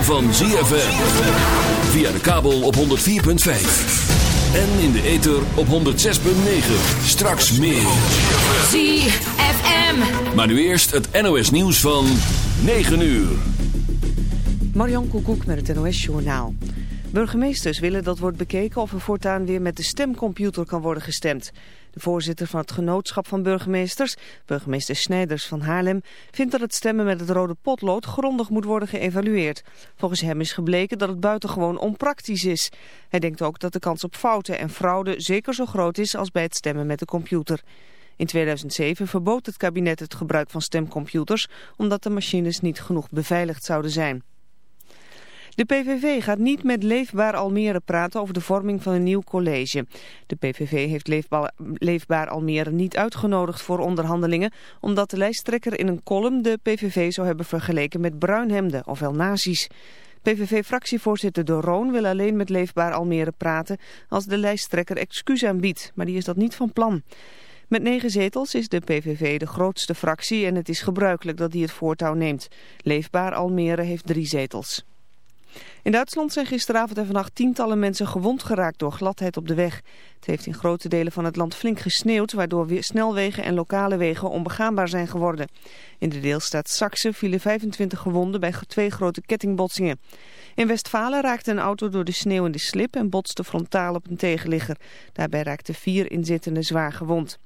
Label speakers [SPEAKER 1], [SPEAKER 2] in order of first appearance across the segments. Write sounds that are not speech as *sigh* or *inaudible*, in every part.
[SPEAKER 1] van ZFM. Via de kabel op 104.5. En in de ether op 106.9. Straks meer.
[SPEAKER 2] ZFM.
[SPEAKER 1] Maar nu eerst het NOS nieuws van 9 uur.
[SPEAKER 3] Marion Koekoek met het NOS Journaal. Burgemeesters willen dat wordt bekeken of er voortaan weer met de stemcomputer kan worden gestemd. De voorzitter van het genootschap van burgemeesters, burgemeester Snijders van Haarlem, vindt dat het stemmen met het rode potlood grondig moet worden geëvalueerd. Volgens hem is gebleken dat het buitengewoon onpraktisch is. Hij denkt ook dat de kans op fouten en fraude zeker zo groot is als bij het stemmen met de computer. In 2007 verbood het kabinet het gebruik van stemcomputers omdat de machines niet genoeg beveiligd zouden zijn. De PVV gaat niet met Leefbaar Almere praten over de vorming van een nieuw college. De PVV heeft Leefbaar, Almere niet uitgenodigd voor onderhandelingen... omdat de lijsttrekker in een column de PVV zou hebben vergeleken met bruinhemden, ofwel nazi's. PVV-fractievoorzitter De Roon wil alleen met Leefbaar Almere praten als de lijsttrekker excuus aanbiedt, maar die is dat niet van plan. Met negen zetels is de PVV de grootste fractie en het is gebruikelijk dat die het voortouw neemt. Leefbaar Almere heeft drie zetels. In Duitsland zijn gisteravond en vannacht tientallen mensen gewond geraakt door gladheid op de weg. Het heeft in grote delen van het land flink gesneeuwd, waardoor snelwegen en lokale wegen onbegaanbaar zijn geworden. In de deelstaat Saxe vielen 25 gewonden bij twee grote kettingbotsingen. In Westfalen raakte een auto door de sneeuw in de slip en botste frontaal op een tegenligger. Daarbij raakten vier inzittenden zwaar gewond.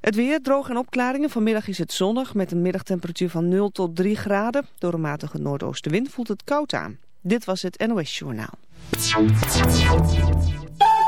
[SPEAKER 3] Het weer, droog en opklaringen. Vanmiddag is het zonnig met een middagtemperatuur van 0 tot 3 graden. Door een matige noordoostenwind voelt het koud aan. Dit was het NOS Journaal.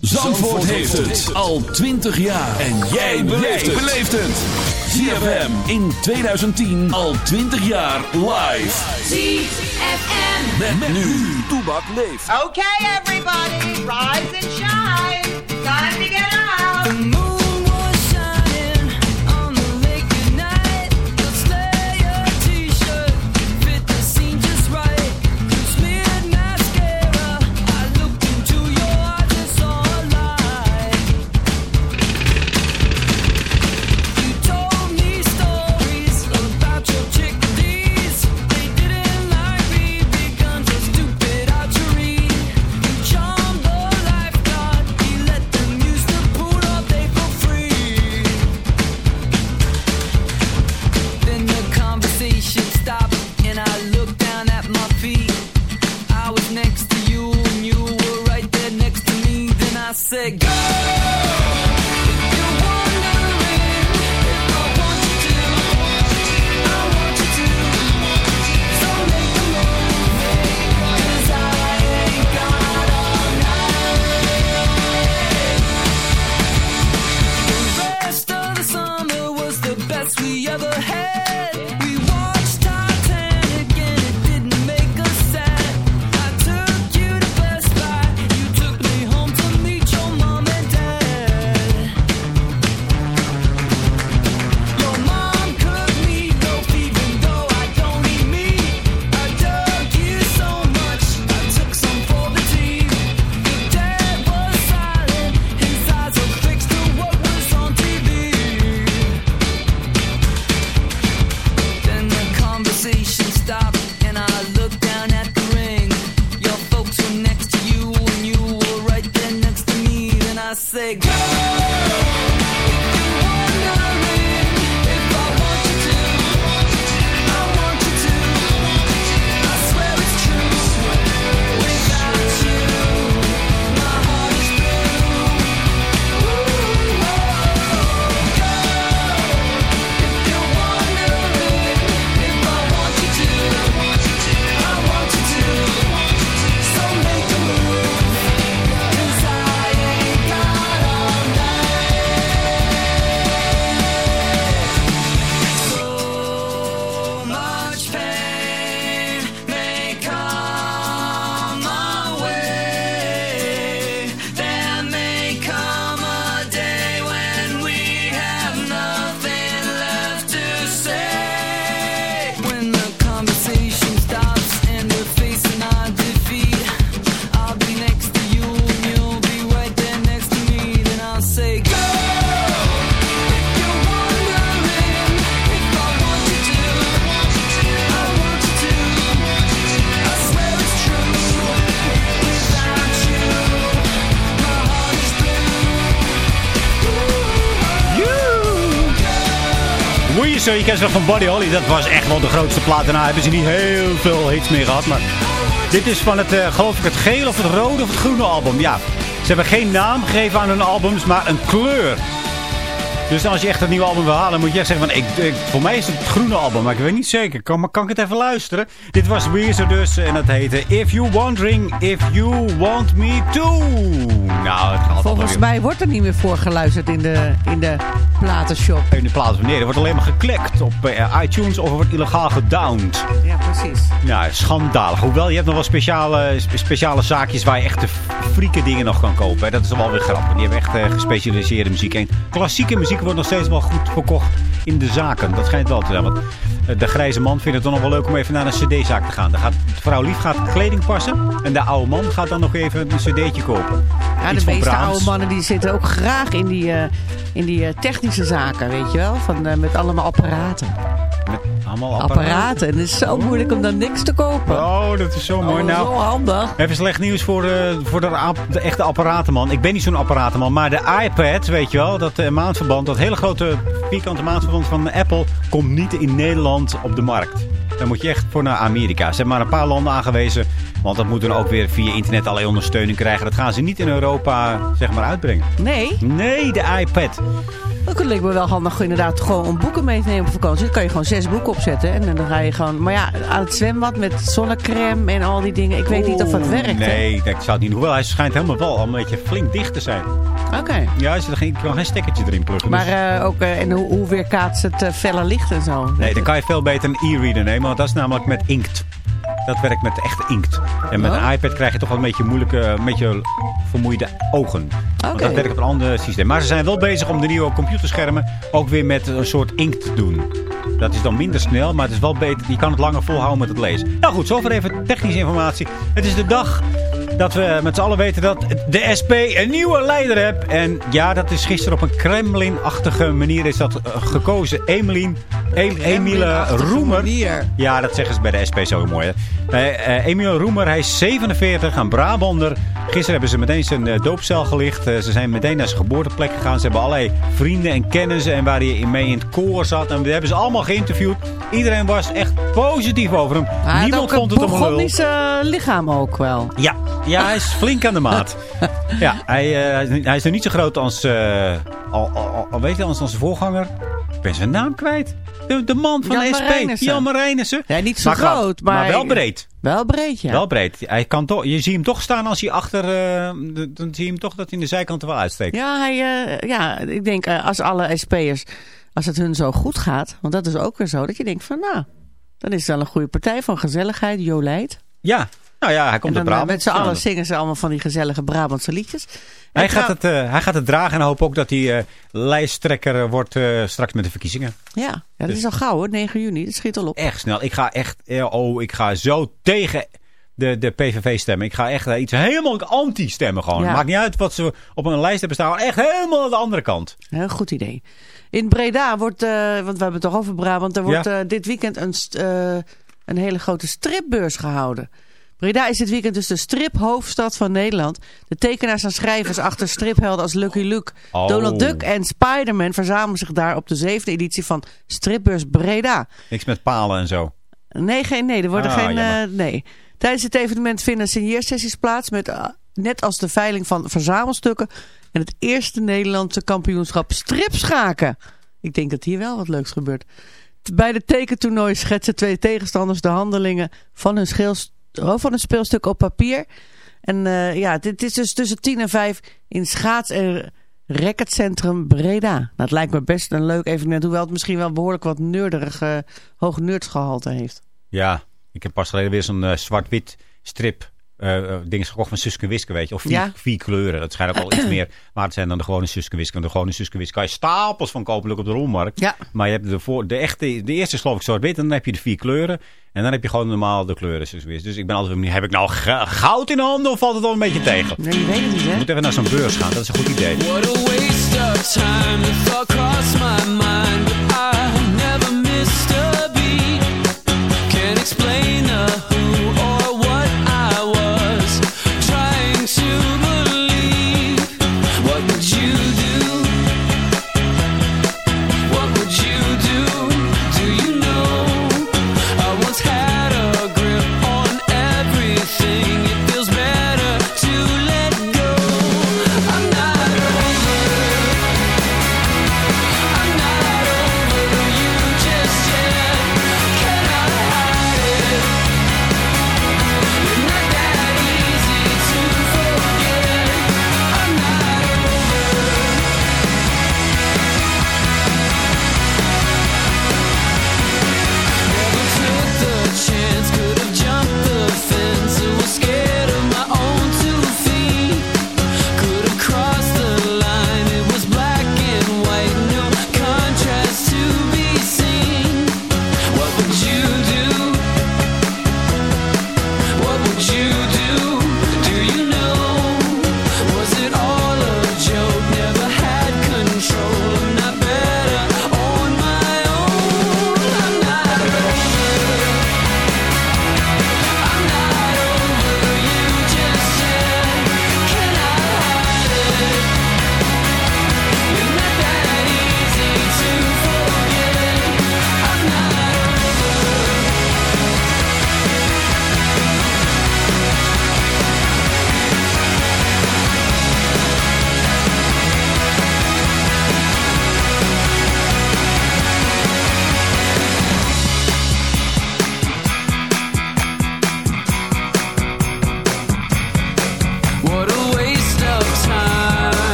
[SPEAKER 1] Zandvoort heeft het al 20 jaar. En jij beleeft het. ZFM in 2010 al 20 jaar live.
[SPEAKER 4] ZFM.
[SPEAKER 1] Met, nu. Toebak leeft.
[SPEAKER 5] Okay, everybody, rise and shine. Time to get out.
[SPEAKER 6] Je kent ze nog van Buddy Holly. Dat was echt wel de grootste plaat. Daarna hebben ze niet heel veel hits meer gehad. Maar dit is van het, eh, geloof ik, het gele of het rode of het groene album. Ja, ze hebben geen naam gegeven aan hun albums, maar een kleur. Dus als je echt een nieuw album wil halen, moet je echt zeggen van, ik, ik- voor mij is het het groene album, maar ik weet niet zeker. Kan, maar kan ik het even luisteren? Dit was Weezer dus en dat heette If You Wondering If You Want Me To. Nou, het gaat
[SPEAKER 7] Volgens mij wordt er niet meer voor geluisterd in de, in de platenshop.
[SPEAKER 6] in de plaats van er wordt alleen maar geklekt op eh, iTunes of er wordt illegaal gedowned.
[SPEAKER 7] Ja, precies.
[SPEAKER 6] Ja, schandalig. Hoewel, je hebt nog wel speciale, spe- speciale zaakjes waar je echt de frieke dingen nog kan kopen. hè. Dat is wel weer grappig. Die hebben echt eh, gespecialiseerde muziek. En klassieke muziek wordt nog steeds wel goed verkocht in de zaken. Dat schijnt wel te zijn. Want de grijze man vindt het dan nog wel leuk om even naar een cd-zaak te gaan. Dan gaat, de vrouw lief gaat kleding passen. En de oude man gaat dan nog even een cd'tje kopen.
[SPEAKER 7] Ja,
[SPEAKER 6] Iets
[SPEAKER 7] de meeste oude mannen die zitten ook graag in die, eh, in die eh, technische zaken, weet je wel? Van, eh, met allemaal apparaten.
[SPEAKER 6] Met allemaal
[SPEAKER 7] Apparaten. En het is zo moeilijk om dan niks te kopen.
[SPEAKER 6] Oh, dat is zo mooi.
[SPEAKER 7] Oh,
[SPEAKER 6] nou,
[SPEAKER 7] zo handig.
[SPEAKER 6] Even slecht nieuws voor, de, voor de, de echte apparatenman. Ik ben niet zo'n apparatenman, maar de iPad, weet je wel, dat eh, maandverband, dat hele grote vierkante maandverband van Apple, komt niet in Nederland op de markt. Dan moet je echt voor naar Amerika. Ze hebben maar een paar landen aangewezen, want dat moet dan ook weer via internet allerlei ondersteuning krijgen. Dat gaan ze niet in Europa, zeg maar, uitbrengen.
[SPEAKER 7] Nee,
[SPEAKER 6] Nee, de iPad.
[SPEAKER 7] Dat leek me wel handig inderdaad gewoon om boeken mee te nemen op vakantie. Dan kan je gewoon zes boeken opzetten en dan ga je gewoon... Maar ja, aan het zwembad met zonnecrème en al die dingen. Ik weet niet of dat werkt. hè?
[SPEAKER 6] Nee, ik zou het niet. Hoewel, hij schijnt helemaal wel al een beetje flink dicht te zijn.
[SPEAKER 7] Oké.
[SPEAKER 6] Ja, zit er kan geen stekkertje erin pluggen. dus-
[SPEAKER 7] Maar eh, ook, eh, en hoe, hoe weerkaatst het eh, felle licht en zo?
[SPEAKER 6] Nee, dan kan je veel beter een e-reader nemen, want dat is namelijk met inkt. Dat werkt met echte inkt. En met een iPad krijg je toch wel een beetje moeilijke, een beetje vermoeide ogen. Want dat werkt op een ander systeem. Maar ze zijn wel bezig om de nieuwe computerschermen ook weer met een soort inkt te doen. Dat is dan minder snel, maar het is wel beter. Je kan het langer volhouden met het lezen. Nou goed, zover even technische informatie. Het is de dag dat we met z'n allen weten dat de SP een nieuwe leider heeft. En ja, dat is gisteren op een Kremlin-achtige manier is dat eh, gekozen. Emelien, em, Emile Roemer. Ja, dat zeggen ze bij de SP zo mooi. Hè? Eh, eh, Emile Roemer, hij is 47, een Brabander. Gisteren hebben ze meteen zijn doopcel gelicht. Ze zijn meteen naar zijn geboorteplek gegaan. Ze hebben allerlei vrienden en kennissen en waar hij in mee in het koor zat. En we hebben ze allemaal geïnterviewd. Iedereen was echt positief over hem.
[SPEAKER 7] Hij
[SPEAKER 6] Niemand vond het om een.
[SPEAKER 7] Bourgondische lichaam ook wel.
[SPEAKER 6] Ja, ja, hij is flink aan de maat. *laughs* ja, hij, eh, hij is nog niet zo groot als, eh, al, al, weet je, als onze voorganger. Ik ben zijn naam kwijt. De, de man van
[SPEAKER 7] Jan
[SPEAKER 6] de SP.
[SPEAKER 7] Marijnissen.
[SPEAKER 6] Jan Marijnissen.
[SPEAKER 7] Ja, niet zo
[SPEAKER 6] Maar
[SPEAKER 7] groot, maar...
[SPEAKER 6] maar wel breed.
[SPEAKER 7] Wel breed, ja.
[SPEAKER 6] Wel breed. Hij kan toch, je ziet hem toch staan als hij achter... eh, de- dan zie je hem toch dat hij in de zijkant er wel uitsteekt.
[SPEAKER 7] Ja, hij, ja, ik denk als alle SP'ers, als het hun zo goed gaat, want dat is ook weer zo, dat je denkt van nou, dan is het wel een goede partij van gezelligheid, Jolijt.
[SPEAKER 6] Ja, nou ja, hij komt
[SPEAKER 7] dan
[SPEAKER 6] uit
[SPEAKER 7] eh,
[SPEAKER 6] Brabant.
[SPEAKER 7] met z'n allen zingen ze allemaal van die gezellige Brabantse liedjes.
[SPEAKER 6] hij, gaat het, eh, hij gaat het dragen en hoop ook dat hij eh, lijsttrekker eh, wordt eh, straks met de verkiezingen.
[SPEAKER 7] Ja, ja dat
[SPEAKER 6] dus-
[SPEAKER 7] is al gauw hoor, 9 juni, dat schiet al op.
[SPEAKER 6] Echt snel. Ik ga echt... eh, Oh, ik ga zo tegen de, de PVV stemmen. Ik ga echt eh, iets helemaal anti stemmen gewoon.
[SPEAKER 7] Ja.
[SPEAKER 6] Maakt niet uit wat ze op een lijst hebben staan. Echt helemaal aan de andere kant.
[SPEAKER 7] Heel goed idee. In Breda wordt, eh, want we hebben het toch over Brabant, er wordt eh, dit weekend een, eh, een hele grote stripbeurs gehouden. Breda is dit weekend dus de striphoofdstad van Nederland. De tekenaars en schrijvers achter striphelden als Lucky Luke,
[SPEAKER 6] Oh.
[SPEAKER 7] Donald Duck en Spider-Man verzamelen zich daar op de zevende editie van Stripbeurs Breda.
[SPEAKER 6] Niks met palen en zo.
[SPEAKER 7] Nee, geen, nee, er worden
[SPEAKER 6] Ah,
[SPEAKER 7] geen. eh, nee. Tijdens het evenement vinden signeersessies plaats met eh, net als de veiling van verzamelstukken en het eerste Nederlandse kampioenschap stripschaken. Ik denk dat hier wel wat leuks gebeurt. Bij de tekentoernooi schetsen twee tegenstanders de handelingen van hun, van hun speelstuk op papier. En eh, ja, dit is dus tussen 10 en 5 in schaats- en racketcentrum Breda. Nou, het lijkt me best een leuk evenement, hoewel het misschien wel behoorlijk wat neurderig, eh hoog nerdsgehalte heeft.
[SPEAKER 6] Ja, ik heb pas geleden weer zo'n eh, zwart-wit strip eh eh, ding gekocht van Suske Wiske, weet je. Of vier,
[SPEAKER 7] Ja.
[SPEAKER 6] vier kleuren. Dat schijnt ook al iets *clears throat* meer. Maar het zijn dan de gewone Suske Wiske. Want de gewone Suske Wiske kan je stapels van kopen op de rommelmarkt.
[SPEAKER 7] Ja.
[SPEAKER 6] Maar je hebt de, voor, de, echte, de eerste is geloof ik zwart-wit. En dan heb je de vier kleuren. En dan heb je gewoon normaal de kleuren Suske Wiske. Dus ik ben altijd benieuwd, heb ik nou goud in de handen of valt het al een beetje tegen?
[SPEAKER 7] Nee, je weet het niet, hè?
[SPEAKER 6] Je moet even naar zo'n beurs gaan. Dat is een goed idee.
[SPEAKER 5] What a waste of time. The thought crossed my mind, but I never missed a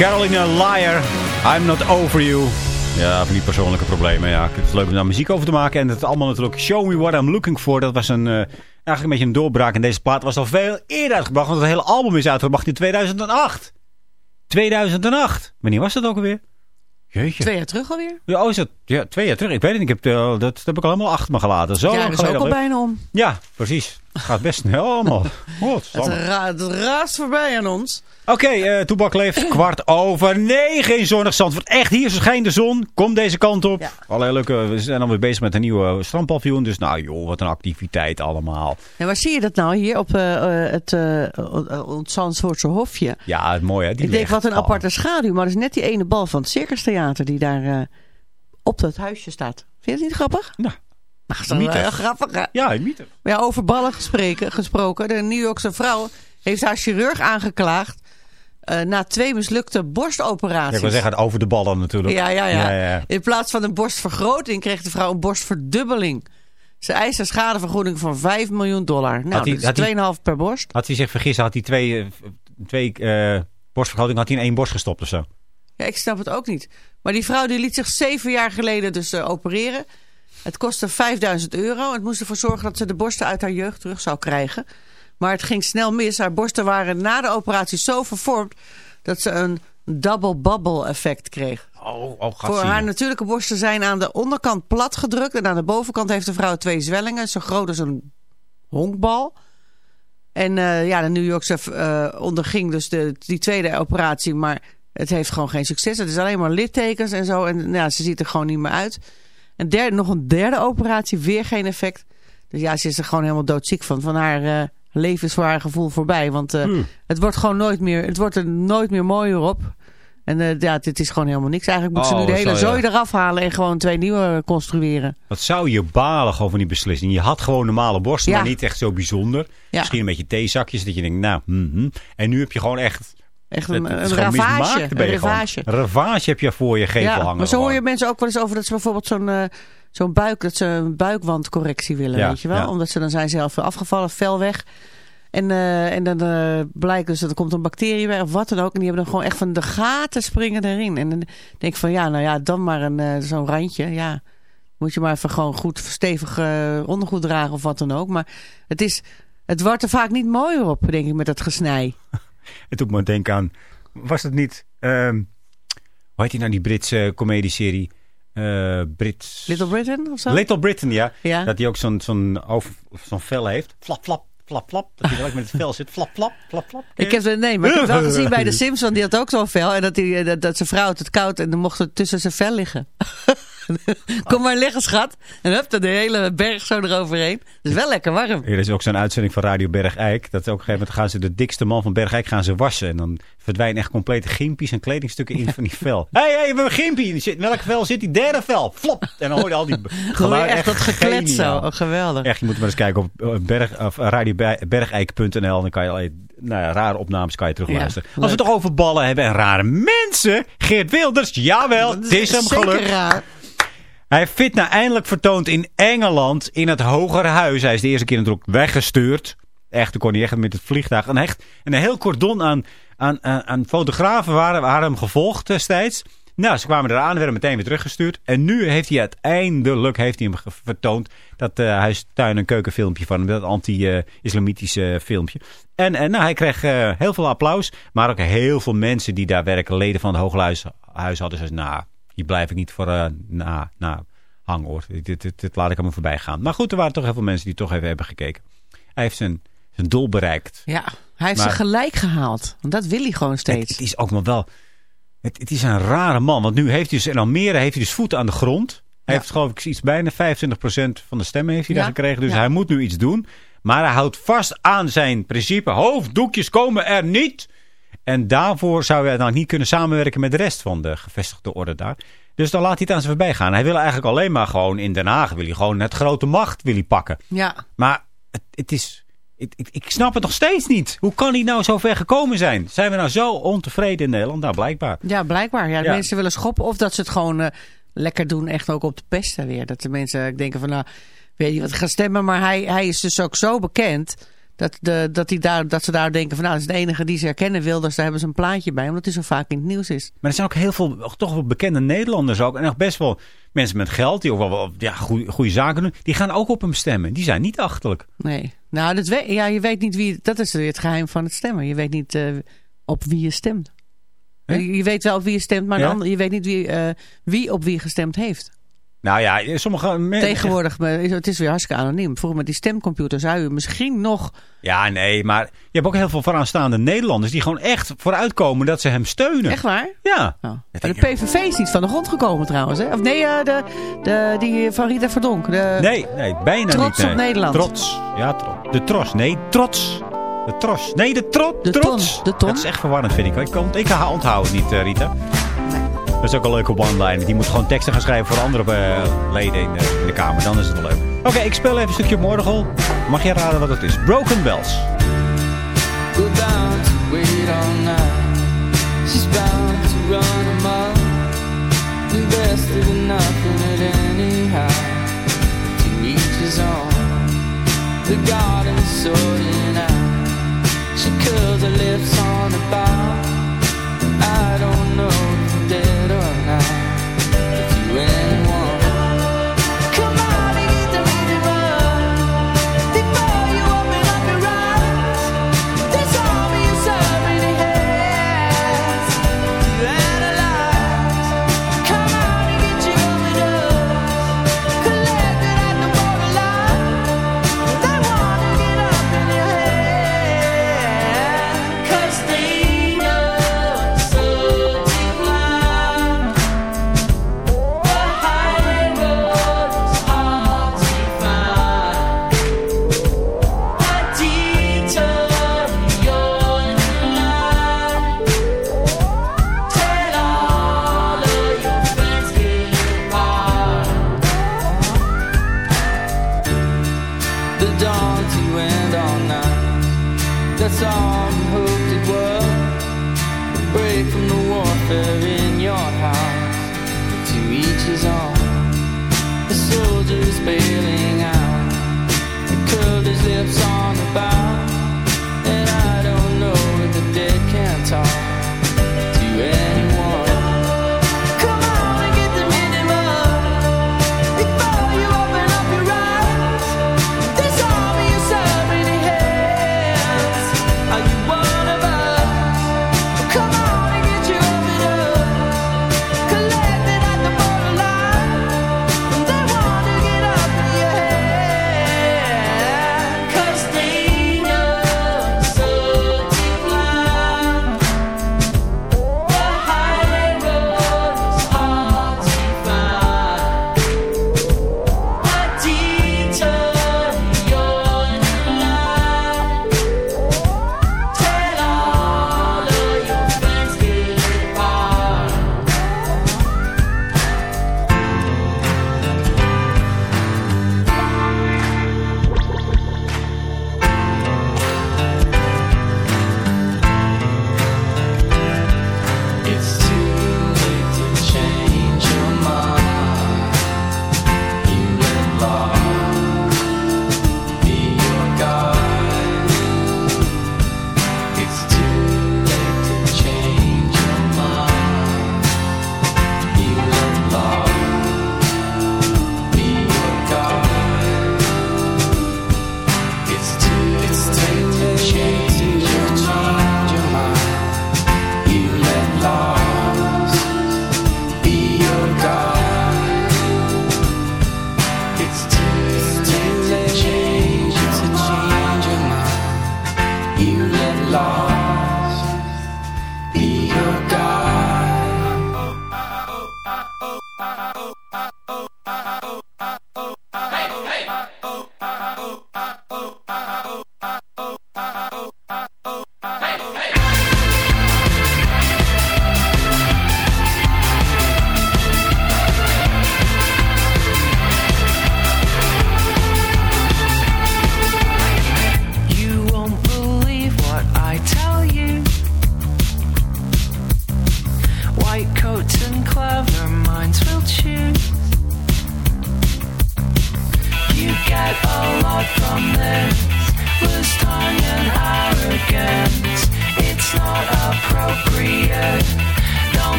[SPEAKER 6] Carolina Liar, I'm not over you. Ja, van die persoonlijke problemen. Ja, het is leuk om daar muziek over te maken. En het allemaal natuurlijk Show Me What I'm Looking For. Dat was een, eh, eigenlijk een beetje een doorbraak. En deze plaat was al veel eerder uitgebracht. Want het hele album is uitgebracht in 2008. 2008. Wanneer was dat ook alweer? Jeetje.
[SPEAKER 7] Twee jaar terug alweer.
[SPEAKER 6] Ja, oh, is dat? Ja, twee jaar terug. Ik weet het niet. Ik heb, eh, dat, dat heb ik al helemaal achter me gelaten. Zo
[SPEAKER 7] ja,
[SPEAKER 6] lang
[SPEAKER 7] dat is ook al bijna om.
[SPEAKER 6] Ja, precies. Het gaat best snel allemaal. God,
[SPEAKER 7] Het, ra het raast voorbij aan ons.
[SPEAKER 6] Oké, eh Toebak leeft *clears throat* kwart over negen in zonnig Zandvoort. Echt, hier schijnt de zon. Kom deze kant op.
[SPEAKER 7] Ja.
[SPEAKER 6] Allerlei leuke, we zijn alweer bezig met een nieuwe strandpaviljoen. Dus nou joh, wat een activiteit allemaal.
[SPEAKER 7] En waar zie je dat nou? Hier op eh, eh, het, uh, het Zandvoortse Hofje.
[SPEAKER 6] Ja, het mooie hè. Die
[SPEAKER 7] Ik denk, wat een
[SPEAKER 6] al.
[SPEAKER 7] aparte schaduw. Maar dat is net die ene bal van het Circus Theater die daar eh, op dat huisje staat. Vind je het niet grappig?
[SPEAKER 6] Nou,
[SPEAKER 7] Nou, dat is wel heel grappig. hè?
[SPEAKER 6] Ja, een mythe.
[SPEAKER 7] Maar ja, over ballen gespreken, gesproken. De New Yorkse vrouw heeft haar chirurg aangeklaagd... eh, na twee mislukte borstoperaties.
[SPEAKER 6] Ja, ik wil zeggen, over de ballen natuurlijk.
[SPEAKER 7] Ja, ja, ja,
[SPEAKER 6] ja, ja.
[SPEAKER 7] In plaats van een borstvergroting kreeg de vrouw een borstverdubbeling. Ze eist een schadevergoeding van 5 miljoen dollar. Nou,
[SPEAKER 6] Had
[SPEAKER 7] dat is
[SPEAKER 6] hij-
[SPEAKER 7] 2,5 per borst.
[SPEAKER 6] Had hij zich vergist, had hij twee, eh, twee eh, borstvergroting, had hij in één borst gestopt of zo.
[SPEAKER 7] Ja, ik snap het ook niet. Maar die vrouw die liet zich zeven jaar geleden dus eh, opereren. Het kostte 5000 euro. Het moest ervoor zorgen dat ze de borsten uit haar jeugd terug zou krijgen. Maar het ging snel mis. Haar borsten waren na de operatie zo vervormd... dat ze een double bubble effect kreeg.
[SPEAKER 6] Oh, oh
[SPEAKER 7] Voor haar natuurlijke borsten zijn aan de onderkant plat gedrukt. En aan de bovenkant heeft de vrouw twee zwellingen. Zo groot als een honkbal. En eh, ja, de New Yorkse eh, onderging dus de, die tweede operatie. Maar het heeft gewoon geen succes. Het is alleen maar littekens en zo. En nou, ja, ze ziet er gewoon niet meer uit. En derde, nog een derde operatie, weer geen effect. Dus ja, ze is er gewoon helemaal doodziek van. Van haar leven is voor haar gevoel voorbij. Want eh,
[SPEAKER 6] Hmm.
[SPEAKER 7] het wordt gewoon nooit meer, het wordt er nooit meer mooier op. En eh, ja, dit is gewoon helemaal niks. Eigenlijk moet ze
[SPEAKER 6] Oh,
[SPEAKER 7] nu de hele
[SPEAKER 6] ja.
[SPEAKER 7] zooi eraf halen en gewoon twee nieuwe construeren.
[SPEAKER 6] Wat zou je balen gewoon van die beslissing? Je had gewoon normale borsten,
[SPEAKER 7] Ja.
[SPEAKER 6] maar niet echt zo bijzonder.
[SPEAKER 7] Ja.
[SPEAKER 6] Misschien een beetje theezakjes, dat je denkt, nou, mhm. En nu heb je gewoon echt...
[SPEAKER 7] Echt een,
[SPEAKER 6] het
[SPEAKER 7] een ravage. Een ravage.
[SPEAKER 6] Ravage heb je voor je gevel
[SPEAKER 7] Ja,
[SPEAKER 6] hangen.
[SPEAKER 7] maar zo hoor je mensen ook wel eens over dat ze bijvoorbeeld zo'n eh, zo'n buik, dat ze een buikwandcorrectie willen,
[SPEAKER 6] Ja,
[SPEAKER 7] weet je wel.
[SPEAKER 6] ja.
[SPEAKER 7] Omdat ze dan zijn zelf afgevallen, fel weg. En, eh, en dan eh, blijkt dus dat er komt een bacterie bij of wat dan ook. En die hebben dan gewoon echt van de gaten springen erin. En dan denk ik van ja, nou ja, dan maar een zo'n randje. Ja, moet je maar even gewoon goed stevig ondergoed dragen of wat dan ook. Maar het is, het wordt er vaak niet mooier op, denk ik, met dat gesnij.
[SPEAKER 6] Het doet me denken aan... Was het niet... ehm hoe heet die nou, die Britse comedieserie? Eh Brits...
[SPEAKER 7] Little Britain of zo?
[SPEAKER 6] Little Britain, ja.
[SPEAKER 7] Ja.
[SPEAKER 6] Dat hij ook zo'n zo'n vel heeft. Flap, flap, flap, flap. Dat hij gelijk met het vel zit. Flap, flap, flap, flap.
[SPEAKER 7] Ik heb, nee, maar ik heb wel gezien bij de *laughs* Simpsons, die had ook zo'n vel. En dat, die, eh, dat, dat zijn vrouw het het koud en dan mocht het tussen zijn vel liggen. *laughs* *laughs* Kom maar liggen, schat. En hup, dan de hele berg zo eroverheen. Dat is wel lekker warm.
[SPEAKER 6] Er is ook zo'n uitzending van Radio Bergijk. Dat ook op een gegeven moment gaan ze de dikste man van Bergijk gaan ze wassen. En dan verdwijnen echt complete gimpies en kledingstukken in van die *laughs* vel. Hé, hey, hey, we hebben een gimpie. In welk vel zit die derde vel? Flop. En dan hoor je al die *laughs* geluiden.
[SPEAKER 7] echt dat geklets zo. Oh, geweldig.
[SPEAKER 6] Echt, je moet maar eens kijken op eh, berg, of radiobergijk.nl. Dan kan je allerlei nou ja, rare opnames kan je terugluisteren.
[SPEAKER 7] Ja,
[SPEAKER 6] Als we het toch over ballen hebben en rare mensen. Geert Wilders, jawel, het is hem gelukt.
[SPEAKER 7] raar.
[SPEAKER 6] Hij heeft Fitna eindelijk vertoond in Engeland in het Hogere Huis. Hij is de eerste keer natuurlijk weggestuurd. Echt, toen kon hij echt met het vliegtuig. En echt en een heel cordon aan, aan, aan, fotografen waren, waren hem gevolgd destijds. Nou, ze kwamen eraan en werden meteen weer teruggestuurd. En nu heeft hij uiteindelijk heeft hij hem vertoond. Dat eh huistuin- en keukenfilmpje van hem. Dat anti-islamitische filmpje. En, en nou, hij kreeg eh, heel veel applaus. Maar ook heel veel mensen die daar werken. Leden van het Hooghuis huis hadden. Zeiden, nou, hier blijf ik niet voor eh, na, na hangen hoor. Dit, dit, dit, dit laat ik me voorbij gaan. Maar goed, er waren toch heel veel mensen die toch even hebben gekeken. Hij heeft zijn, zijn doel bereikt.
[SPEAKER 7] Ja, hij heeft
[SPEAKER 6] Maar-
[SPEAKER 7] ze gelijk gehaald. Want dat wil hij gewoon
[SPEAKER 6] Het,
[SPEAKER 7] steeds.
[SPEAKER 6] het is ook nog wel... Het, het is een rare man. Want nu heeft hij dus in Almere heeft hij dus voeten aan de grond. Hij
[SPEAKER 7] Ja.
[SPEAKER 6] heeft geloof ik iets bijna 25% van de stemmen heeft hij
[SPEAKER 7] Ja.
[SPEAKER 6] daar gekregen. Dus
[SPEAKER 7] Ja.
[SPEAKER 6] hij moet nu iets doen. Maar hij houdt vast aan zijn principe. Hoofddoekjes komen er niet. En daarvoor zou hij dan niet kunnen samenwerken met de rest van de gevestigde orde daar. Dus dan laat hij het aan ze voorbij gaan. Hij wil eigenlijk alleen maar gewoon in Den Haag. Wil hij gewoon het grote macht wil hij pakken.
[SPEAKER 7] Ja,
[SPEAKER 6] Maar het, het is... Ik, ik, ik snap het nog steeds niet. Hoe kan hij nou zo ver gekomen zijn? Zijn we nou zo ontevreden in Nederland? Nou, blijkbaar.
[SPEAKER 7] ja, blijkbaar. Ja, de
[SPEAKER 6] Ja.
[SPEAKER 7] mensen willen schoppen. Of dat ze het gewoon eh, lekker doen, echt ook op de pesten weer. Dat de mensen denken van, nou, weet je wat, ik ga stemmen. Maar hij, hij is dus ook zo bekend Dat, de, dat, die daar, dat ze daar denken van nou, dat is de enige die ze herkennen wil. Dus daar hebben ze een plaatje bij, omdat hij zo vaak in het nieuws is.
[SPEAKER 6] Maar er zijn ook heel veel toch wel bekende Nederlanders ook. En nog best wel mensen met geld die ook wel, wel ja, goede, goede zaken doen. Die gaan ook op hem stemmen. Die zijn niet achterlijk.
[SPEAKER 7] Nee. Nou, dat weet, ja, je weet niet wie... Dat is weer het geheim van het stemmen. Je weet niet eh, op wie je stemt. Je weet wel op wie je stemt, maar
[SPEAKER 6] Ja?
[SPEAKER 7] de ander- je weet niet wie, eh, wie op wie gestemd heeft.
[SPEAKER 6] Nou ja, sommige mensen...
[SPEAKER 7] Tegenwoordig, het is weer hartstikke anoniem. Vroeger met die stemcomputer zou je misschien nog...
[SPEAKER 6] Ja, nee, maar je hebt ook heel veel vooraanstaande Nederlanders die gewoon echt vooruitkomen dat ze hem steunen.
[SPEAKER 7] Echt waar?
[SPEAKER 6] Ja.
[SPEAKER 7] Maar de PVV is niet van de grond gekomen trouwens. Hè? Of nee, eh, de, de, die van Rita Verdonk. De,
[SPEAKER 6] Nee, nee, bijna
[SPEAKER 7] Trots
[SPEAKER 6] niet. nee.
[SPEAKER 7] op Nederland.
[SPEAKER 6] Trots. Ja, tro- de tros. Nee, trots. De tros. Nee, de trot.
[SPEAKER 7] De
[SPEAKER 6] trots.
[SPEAKER 7] ton. De ton.
[SPEAKER 6] Dat is echt verwarrend, vind ik. Ik, kan, ik onthoud het niet, eh, Rita. Dat is ook een leuke one-line. Die moet gewoon teksten gaan schrijven voor andere eh, leden in de, in de Kamer. Dan is het wel leuk. Oké, ik speel even een stukje Morgel. Mag jij raden wat het is? Broken Bells.
[SPEAKER 5] Go down to wait all night. She's bound to run amok. Invested in nothing at anyhow. To each his own. The garden's sorting out. She curls her lips on the bar. I don't know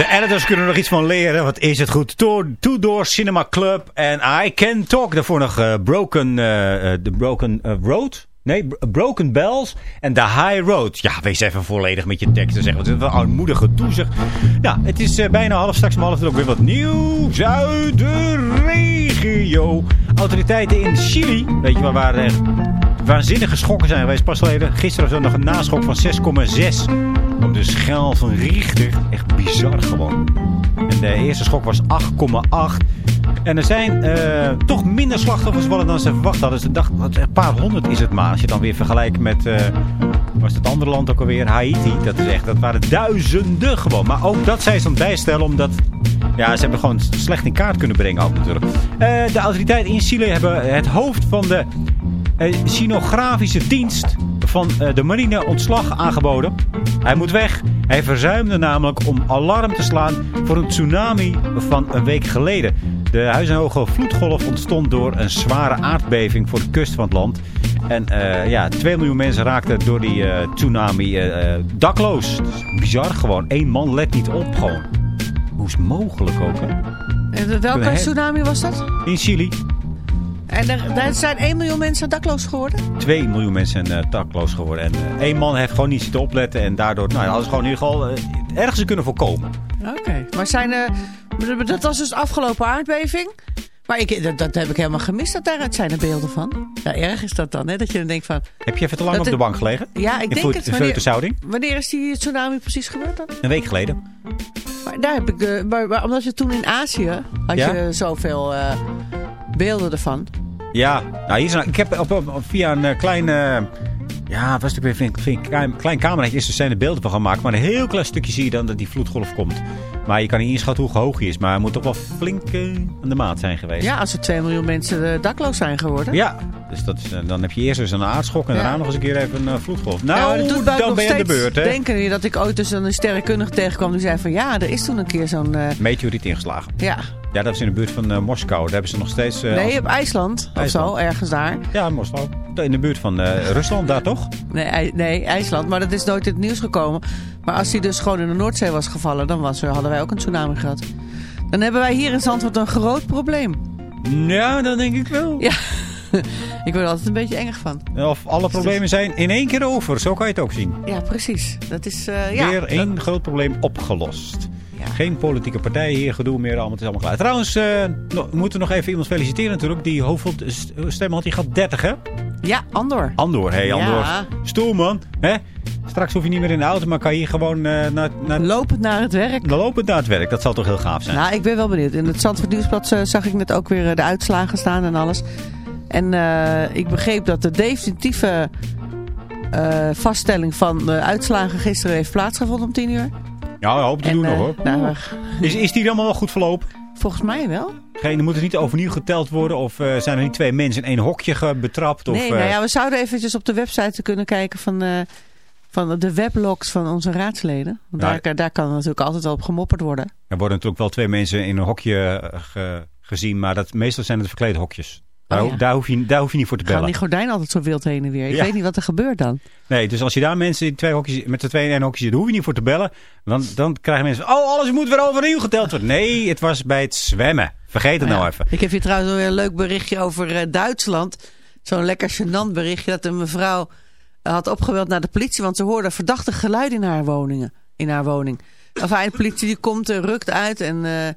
[SPEAKER 6] De editors kunnen nog iets van leren. Wat is het goed? Two, Door Cinema Club en I Can Talk. Daarvoor nog eh, Broken, eh, The Broken Road. Nee, Bro- Broken Bells en The High Road. Ja, wees even volledig met je teksten zeggen. Het is wel oudmoedige toezicht. Ja, het is eh, bijna half straks om half ook weer wat nieuws uit de regio. Autoriteiten in Chili, weet je wel, waar echt waanzinnige schokken zijn geweest. Pas gisteren was er nog een naschok van 6,6 op de schaal van Richter. Echt bizar gewoon. En de eerste schok was 8,8. En er zijn eh, toch minder slachtoffers vallen dan ze verwacht hadden. Ze dachten, een paar honderd is het maar. Als je dan weer vergelijkt met, eh was het andere land ook alweer, Haiti. Dat is echt, dat waren duizenden gewoon. Maar ook dat zijn ze aan het bijstellen, omdat... Ja, ze hebben gewoon slecht in kaart kunnen brengen ook natuurlijk. Eh, de autoriteiten in Chile hebben het hoofd van de sinografische dienst van eh, de marine ontslag aangeboden. Hij moet weg. Hij verzuimde namelijk om alarm te slaan voor een tsunami van een week geleden. De huizenhoge vloedgolf ontstond door een zware aardbeving voor de kust van het land. En eh, ja, 2 miljoen mensen raakten door die eh, tsunami dakloos. Bizar gewoon. Eén man let niet op gewoon. Hoe is het mogelijk ook, hè?
[SPEAKER 7] En welke tsunami was dat?
[SPEAKER 6] In Chili.
[SPEAKER 7] En er, er zijn 1 miljoen mensen dakloos geworden?
[SPEAKER 6] 2 miljoen mensen zijn eh, dakloos geworden. En eh, één man heeft gewoon niet zitten opletten. En daardoor nou, hadden ze gewoon in ieder geval eh, ergens kunnen voorkomen.
[SPEAKER 7] Oké. Maar zijn. Dat was dus de afgelopen aardbeving. Maar ik, dat, dat heb ik helemaal gemist. Dat daaruit zijn er beelden van. Ja, erg is dat dan, hè? Dat je dan denkt van...
[SPEAKER 6] Heb je even te lang op de bank gelegen?
[SPEAKER 7] Ja, ik
[SPEAKER 6] In
[SPEAKER 7] denk het. Wanneer, wanneer is die tsunami precies gebeurd dan?
[SPEAKER 6] Een week geleden.
[SPEAKER 7] Maar daar heb ik maar, maar omdat je toen in Azië had
[SPEAKER 6] Ja?
[SPEAKER 7] je zoveel beelden ervan.
[SPEAKER 6] Ja, nou, hier is een, ik heb op, via een eh, klein... eh, ja, was ook weer een klein, klein, klein cameraatje is er zijn er beelden van gemaakt. Maar een heel klein stukje zie je dan dat die vloedgolf komt. Maar je kan niet inschatten hoe hoog hij is. Maar hij moet toch wel flink eh, aan de maat zijn geweest.
[SPEAKER 7] Ja, als er 2 miljoen mensen dakloos zijn geworden.
[SPEAKER 6] Ja, dus dat is, dan heb je eerst eens een aardschok en
[SPEAKER 7] Ja.
[SPEAKER 6] daarna nog eens een keer even een vloedgolf.
[SPEAKER 7] Ja,
[SPEAKER 6] Nou,
[SPEAKER 7] dat buiten
[SPEAKER 6] dan ben je aan de beurt, hè?
[SPEAKER 7] denken dat ik ooit dus een sterrenkundige tegenkwam die zei van ja, er is toen een keer zo'n... eh,
[SPEAKER 6] Meteoriet ingeslagen.
[SPEAKER 7] ja,
[SPEAKER 6] Ja, dat is in de buurt van eh, Moskou. Daar hebben ze nog steeds... eh,
[SPEAKER 7] nee, op IJsland of zo, ergens daar.
[SPEAKER 6] Ja, Moskou. In de buurt van eh, Rusland, daar toch?
[SPEAKER 7] Nee, nee, IJsland, maar dat is nooit in het nieuws gekomen. Maar als die dus gewoon in de Noordzee was gevallen, dan was hadden wij ook een tsunami gehad. Dan hebben wij hier in Zandvoort een groot probleem.
[SPEAKER 6] Ja, dat denk ik wel.
[SPEAKER 7] Ja, *laughs* ik word er altijd een beetje engig van.
[SPEAKER 6] Of alle problemen zijn in één keer over. Zo kan je het ook zien.
[SPEAKER 7] Ja, precies. Dat is, ja.
[SPEAKER 6] Weer één groot probleem opgelost. Geen politieke partijen hier, gedoe meer. Allemaal, het is allemaal klaar. Trouwens, eh, no- we moeten nog even iemand feliciteren natuurlijk. Die st- stemmen had? Die gaat 30, hè?
[SPEAKER 7] Ja, Andor.
[SPEAKER 6] Andor, hé hey, Andor.
[SPEAKER 7] Ja.
[SPEAKER 6] Stoel, man. Hè? Straks hoef je niet meer in de auto, maar kan je hier gewoon eh, naar, naar,
[SPEAKER 7] Lopend naar het werk.
[SPEAKER 6] lopend naar het werk. Dat zal toch heel gaaf zijn?
[SPEAKER 7] Nou, ik ben wel benieuwd. In het Zandvoort Nieuwsblad eh, zag ik net ook weer eh, de uitslagen staan en alles. En eh, ik begreep dat de definitieve eh, vaststelling van de uitslagen gisteren heeft plaatsgevonden om 10 uur.
[SPEAKER 6] Ja, ik hoop te
[SPEAKER 7] En,
[SPEAKER 6] doen nog
[SPEAKER 7] eh,
[SPEAKER 6] hoor.
[SPEAKER 7] nou,
[SPEAKER 6] Is, is die allemaal wel goed verlopen?
[SPEAKER 7] volgens mij wel.
[SPEAKER 6] Geen, moet er niet overnieuw geteld worden? Of eh, zijn er niet twee mensen in één hokje betrapt? Of,
[SPEAKER 7] nee,
[SPEAKER 6] eh,
[SPEAKER 7] nou ja, we zouden eventjes op de website kunnen kijken van, van de weblogs van onze raadsleden. Want daar, daar kan natuurlijk altijd wel op gemopperd worden.
[SPEAKER 6] Er worden natuurlijk wel twee mensen in een hokje ge- gezien, maar dat, meestal zijn het verkleed hokjes. Daar,
[SPEAKER 7] Oh ja.
[SPEAKER 6] daar, hoef je, daar hoef je niet voor te
[SPEAKER 7] Gaan
[SPEAKER 6] bellen.
[SPEAKER 7] die gordijnen altijd zo wild heen en weer. Ik
[SPEAKER 6] Ja.
[SPEAKER 7] weet niet wat er gebeurt dan.
[SPEAKER 6] Nee, dus als je daar mensen in twee hokjes, met de twee in één hokje zit, hoef je niet voor te bellen. Dan, dan krijgen mensen, oh, alles moet weer overnieuw geteld worden. Nee, het was bij het zwemmen. Vergeet het nou
[SPEAKER 7] Ja.
[SPEAKER 6] even.
[SPEAKER 7] Ik heb hier trouwens weer een leuk berichtje over eh, Duitsland. Zo'n lekker gênant berichtje dat een mevrouw eh, had opgebeld naar de politie. Want ze hoorde verdachte geluiden in haar, woningen, in haar woning. Enfin, de politie die komt, en rukt uit en eh,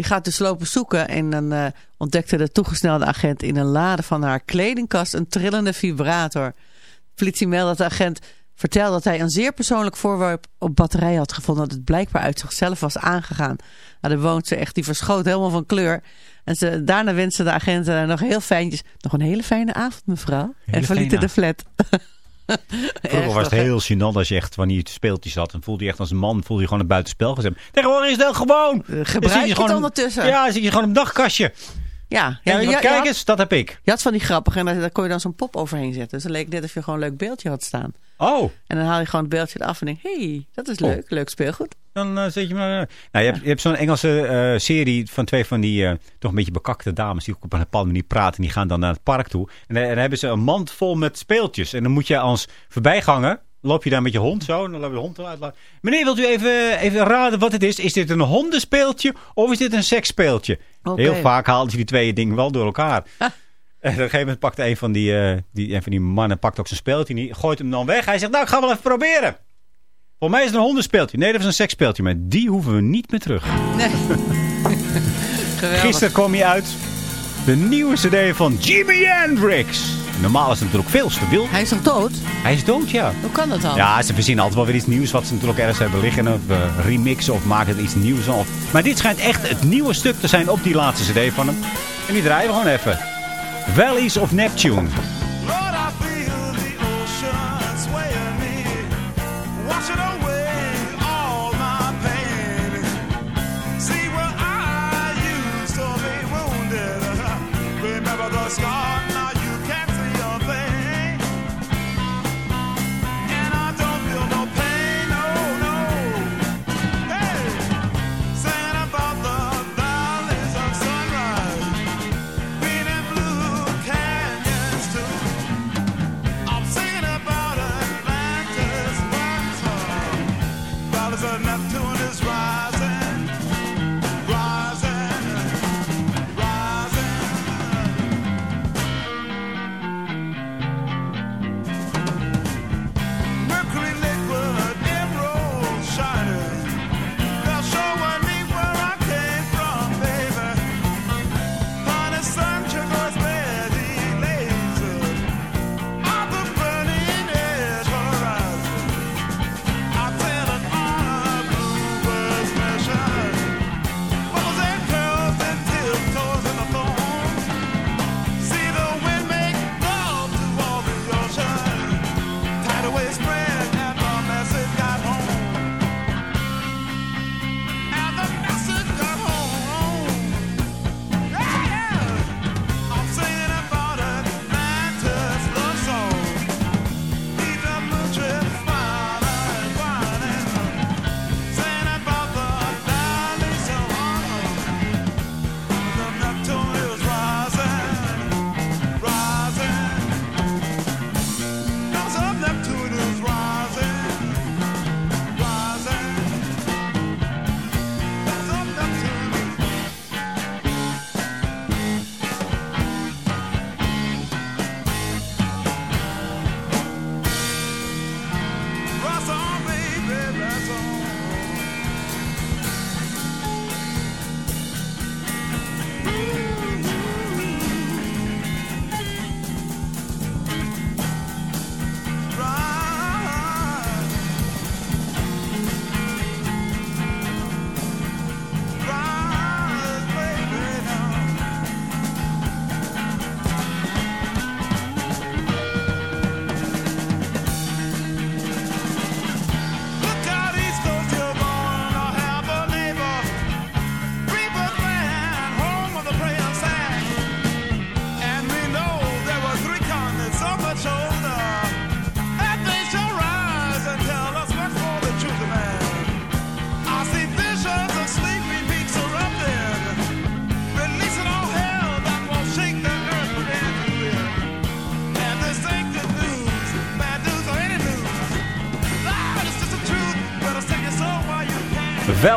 [SPEAKER 7] die gaat dus lopen zoeken. En dan eh, ontdekte de toegesnelde agent in een lade van haar kledingkast een trillende vibrator. De politie meldde dat de agent vertelde dat hij een zeer persoonlijk voorwerp op batterij had gevonden. Dat het blijkbaar uit zichzelf was aangegaan. Nou, de woont ze echt, die verschoot helemaal van kleur. En ze, daarna wenste de agent nog heel fijntjes. Nog een hele fijne avond, mevrouw. en verlieten de flat. *laughs*
[SPEAKER 6] Vroeger was het heel gênant als je echt wanneer je speeltjes had. Dan voelde je echt als een man voelde je gewoon het buitenspel gezet. Tegenwoordig is dat gewoon. Dan
[SPEAKER 7] gebruik je het ondertussen.
[SPEAKER 6] Ja, dan zit je gewoon op een dagkastje.
[SPEAKER 7] Ja,
[SPEAKER 6] Ja, maar
[SPEAKER 7] je
[SPEAKER 6] kijk eens, dat heb ik.
[SPEAKER 7] Je had van die grappige en daar, daar kon je dan zo'n pop overheen zetten. Dus dan leek het net of je gewoon een leuk beeldje had staan.
[SPEAKER 6] Oh,
[SPEAKER 7] En dan haal je gewoon het beeldje eraf en denk hé, hey, dat is
[SPEAKER 6] Oh.
[SPEAKER 7] leuk. Leuk speelgoed.
[SPEAKER 6] dan eh, zet je maar... eh, Nou, je hebt, je hebt zo'n Engelse eh, serie van twee van die eh, toch een beetje bekakte dames... die ook op een bepaalde manier praten. En die gaan dan naar het park toe. En dan, dan hebben ze een mand vol met speeltjes. En dan moet je als voorbijganger...
[SPEAKER 8] loop je daar met je hond zo. En dan loop je de hond eruit. Meneer, wilt u even, even raden wat het is? Is dit een hondenspeeltje of is dit een seksspeeltje? Heel vaak haalden ze die twee dingen wel door elkaar. En op een gegeven moment pakt een van die, eh, die, een van die mannen pakt ook zijn speeltje. niet, gooit hem dan weg. Hij zegt, nou, ik ga wel even proberen. Voor mij is het een hondenspeeltje. Nee, dat is een seksspeeltje. Maar die hoeven we niet meer terug. *laughs*
[SPEAKER 7] Nee. *laughs*
[SPEAKER 8] Gisteren kwam hij uit. De nieuwe cd van Jimi Hendrix. Normaal is het natuurlijk veel te wild.
[SPEAKER 7] Hij is toch dood?
[SPEAKER 8] Hij is dood, ja.
[SPEAKER 7] Hoe kan dat dan?
[SPEAKER 8] Ja, ze verzinnen altijd wel weer iets nieuws wat ze natuurlijk ergens hebben liggen. Of eh, remixen of maken er iets nieuws van. Maar dit schijnt echt het nieuwe stuk te zijn op die laatste cd van hem. En die draaien we gewoon even. Valleys of Neptune.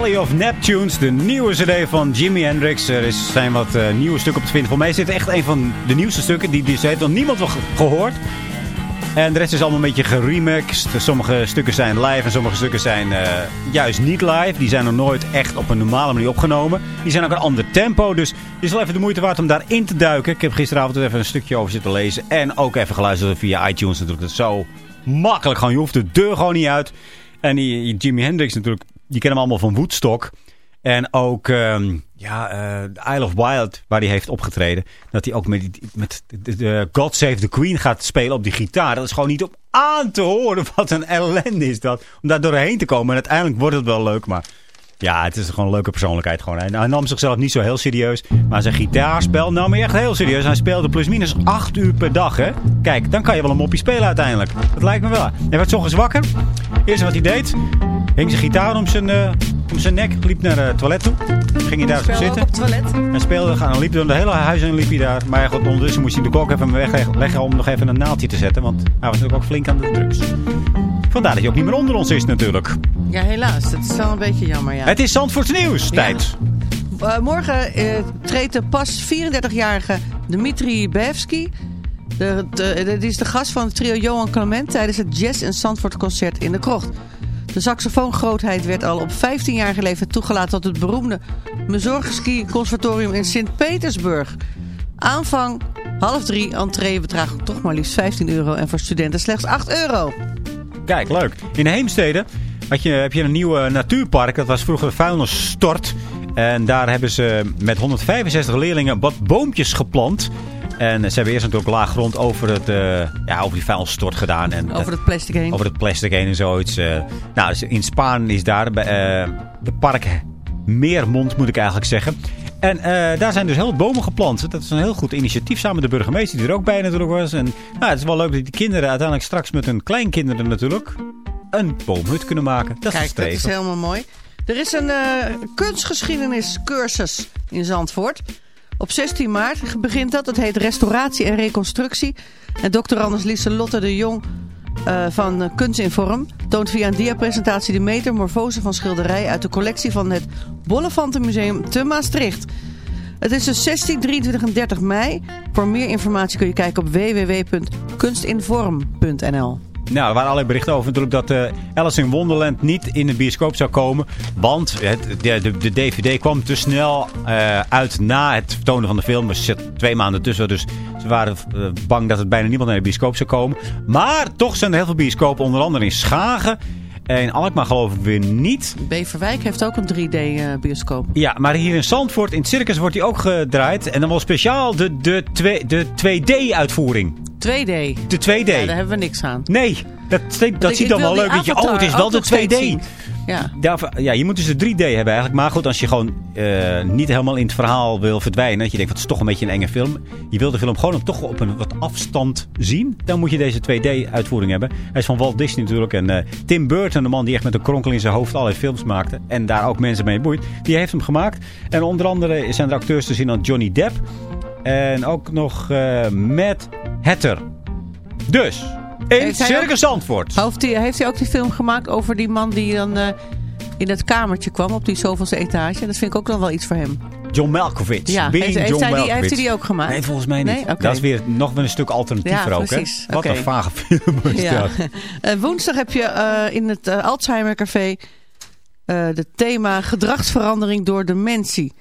[SPEAKER 6] Of
[SPEAKER 8] Neptunes, de nieuwe cd van Jimi Hendrix. Er is, zijn wat eh, nieuwe stukken op te vinden. Voor mij dit echt een van de nieuwste stukken. Die, die heeft nog niemand wel ge- gehoord. En de rest is allemaal een beetje geremixed. Sommige stukken zijn live en sommige stukken zijn eh, juist niet live. Die zijn nog nooit echt op een normale manier opgenomen. Die zijn ook een ander tempo. Dus het is wel even de moeite waard om daarin te duiken. Ik heb gisteravond er even een stukje over zitten lezen. En ook even geluisterd via iTunes natuurlijk. Dat is zo makkelijk gewoon. Je hoeft de deur gewoon niet uit. En die Jimi Hendrix natuurlijk. Die kennen we allemaal van Woodstock. En ook ehm, ja, eh, Isle of Wild, waar hij heeft opgetreden. Dat hij ook met, met de, de God Save the Queen gaat spelen op die gitaar. Dat is gewoon niet op aan te horen. *laughs* Wat een ellende is dat. Om daar doorheen te komen. En uiteindelijk wordt het wel leuk. Maar ja, het is gewoon een leuke persoonlijkheid. Gewoon. Hij, hij nam zichzelf niet zo heel serieus. Maar zijn gitaarspel nam hij echt heel serieus. Hij speelde plusminus 8 uur per dag. Hè? Kijk, dan kan je wel een moppie spelen uiteindelijk. Dat lijkt me wel. Hij werd ochtends wakker. Eerste wat hij deed. Hing zijn gitaar om zijn, eh, om zijn nek. Liep naar het toilet toe. Ging hij daar zitten.
[SPEAKER 7] op het toilet.
[SPEAKER 8] En speelde, gaan, liep door de hele huis heen liep hij daar. Maar goed, ondertussen moest hij de kok even wegleggen om nog even een naaldje te zetten. Want hij was natuurlijk ook flink aan de drugs.
[SPEAKER 6] Vandaar dat je ook niet meer onder ons is natuurlijk.
[SPEAKER 7] Ja, helaas. Dat is wel een beetje jammer, ja.
[SPEAKER 6] Het is Zandvoorts nieuws. Tijd.
[SPEAKER 7] Uh, morgen uh, treedt de pas 34-jarige Dmitri Bevski. De, de, de, die is de gast van het trio Johan Clement tijdens het Jazz en Zandvoort concert in de Krocht. De saxofoongrootheid werd al op 15-jarige leeftijd toegelaten tot het beroemde Mussorgsky Conservatorium in Sint-Petersburg. Aanvang half drie, entree bedraagt toch maar liefst 15 euro en voor studenten slechts 8 euro.
[SPEAKER 6] Kijk, leuk. In Heemstede had je, heb je een nieuw natuurpark. Dat was vroeger vuilnisstort. En daar hebben ze met 165 leerlingen wat boompjes geplant. En ze hebben eerst natuurlijk laag grond over, het, uh, ja, over die vuilstort gedaan. En,
[SPEAKER 7] over het plastic heen.
[SPEAKER 6] Over het plastic heen en zoiets. Uh, nou, in Spaan is daar uh, de park Meermond, moet ik eigenlijk zeggen. En daar zijn dus heel veel bomen geplant. Dat is een heel goed initiatief samen met de burgemeester die er ook bij natuurlijk was. En nou, het is wel leuk dat die kinderen uiteindelijk straks met hun kleinkinderen natuurlijk een boomhut kunnen maken. Dat
[SPEAKER 7] Kijk,
[SPEAKER 6] is
[SPEAKER 7] dat is helemaal mooi. Er is een kunstgeschiedeniscursus in Zandvoort. Op 16 maart begint dat. Het heet Restauratie en Reconstructie. En doctorandus Lieselotte de Jong uh, van Kunst in Vorm toont via een diapresentatie de metamorfose van schilderij uit de collectie van het Bollefantenmuseum te Maastricht. Het is dus 16, 23 en 30 mei. Voor meer informatie kun je kijken op www.kunstinvorm.nl.
[SPEAKER 6] Nou, er waren allerlei berichten over natuurlijk dat uh, Alice in Wonderland niet in de bioscoop zou komen. Want het, de, de, de, DVD kwam te snel uh, uit na het vertonen van de film. Er zit twee maanden tussen, dus ze waren bang dat het bijna niemand naar de bioscoop zou komen. Maar toch zijn er heel veel bioscopen, onder andere in Schagen. En Alkmaar geloof ik weer niet.
[SPEAKER 7] Beverwijk heeft ook een 3D-bioscoop.
[SPEAKER 6] ja, maar hier in Zandvoort, in het circus, wordt die ook gedraaid. En dan wel speciaal de, de, de 2D-uitvoering.
[SPEAKER 7] 2D.
[SPEAKER 6] De 2D.
[SPEAKER 7] Ja, daar hebben we niks aan.
[SPEAKER 6] Nee, dat, dat, dat ziet dan wel leuk. Dat je, oh, het is wel de 2D.
[SPEAKER 7] Ja.
[SPEAKER 6] ja, je moet dus de 3D hebben eigenlijk. Maar goed, als je gewoon uh, niet helemaal in het verhaal wil verdwijnen. Dat je denkt, het is toch een beetje een enge film. Je wil de film gewoon toch op een wat afstand zien. Dan moet je deze 2D-uitvoering hebben. Hij is van Walt Disney natuurlijk. En uh, Tim Burton, de man die echt met een kronkel in zijn hoofd allerlei films maakte. En daar ook mensen mee boeit. Die heeft hem gemaakt. En onder andere zijn er acteurs te zien als Johnny Depp. En ook nog uh, Matt Hatter. Dus... In Circus Zandvoort.
[SPEAKER 7] Heeft hij, heeft hij ook die film gemaakt over die man die dan uh, in het kamertje kwam op die zoveelste etage? Dat vind ik ook dan wel iets voor hem.
[SPEAKER 6] John Malkovich.
[SPEAKER 7] Ja, heeft, heeft,
[SPEAKER 6] John
[SPEAKER 7] hij die, heeft hij die ook gemaakt?
[SPEAKER 6] Nee, volgens mij niet.
[SPEAKER 7] Nee? Okay.
[SPEAKER 6] Dat is weer nog wel een stuk alternatiever
[SPEAKER 7] ja,
[SPEAKER 6] ook.
[SPEAKER 7] Precies.
[SPEAKER 6] Hè? Wat
[SPEAKER 7] okay.
[SPEAKER 6] een vage film is
[SPEAKER 7] ja.
[SPEAKER 6] dat.
[SPEAKER 7] uh, *laughs* woensdag heb je uh, in het uh, Alzheimer Café het thema gedragsverandering door dementie.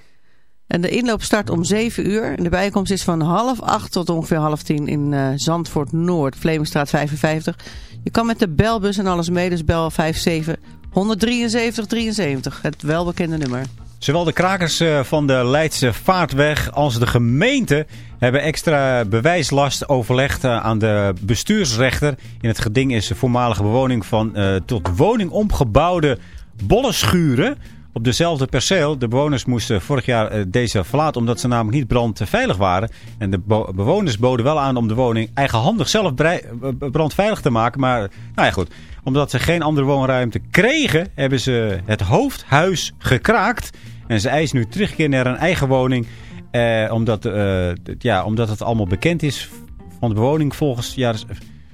[SPEAKER 7] En de inloop start om 7 uur. En de bijkomst is van half 8 tot ongeveer half 10 in uh, Zandvoort Noord, Vlemingstraat 55. Je kan met de belbus en alles mee, dus bel 57 173 73. Het welbekende nummer.
[SPEAKER 6] Zowel de krakers uh, van de Leidse Vaartweg als de gemeente hebben extra bewijslast overlegd uh, aan de bestuursrechter. In het geding is de voormalige bewoning van tot woning omgebouwde bollenschuren op dezelfde perceel. De bewoners moesten vorig jaar uh, deze verlaten omdat ze namelijk niet brandveilig waren. En de bewoners boden wel aan om de woning eigenhandig zelf brandveilig te maken. Maar nou ja goed, omdat ze geen andere woonruimte kregen, hebben ze het hoofdhuis gekraakt. En ze eisen nu terugkeer naar een eigen woning. Eh, omdat, uh, ja, omdat het allemaal bekend is van de bewoning volgens... Ja,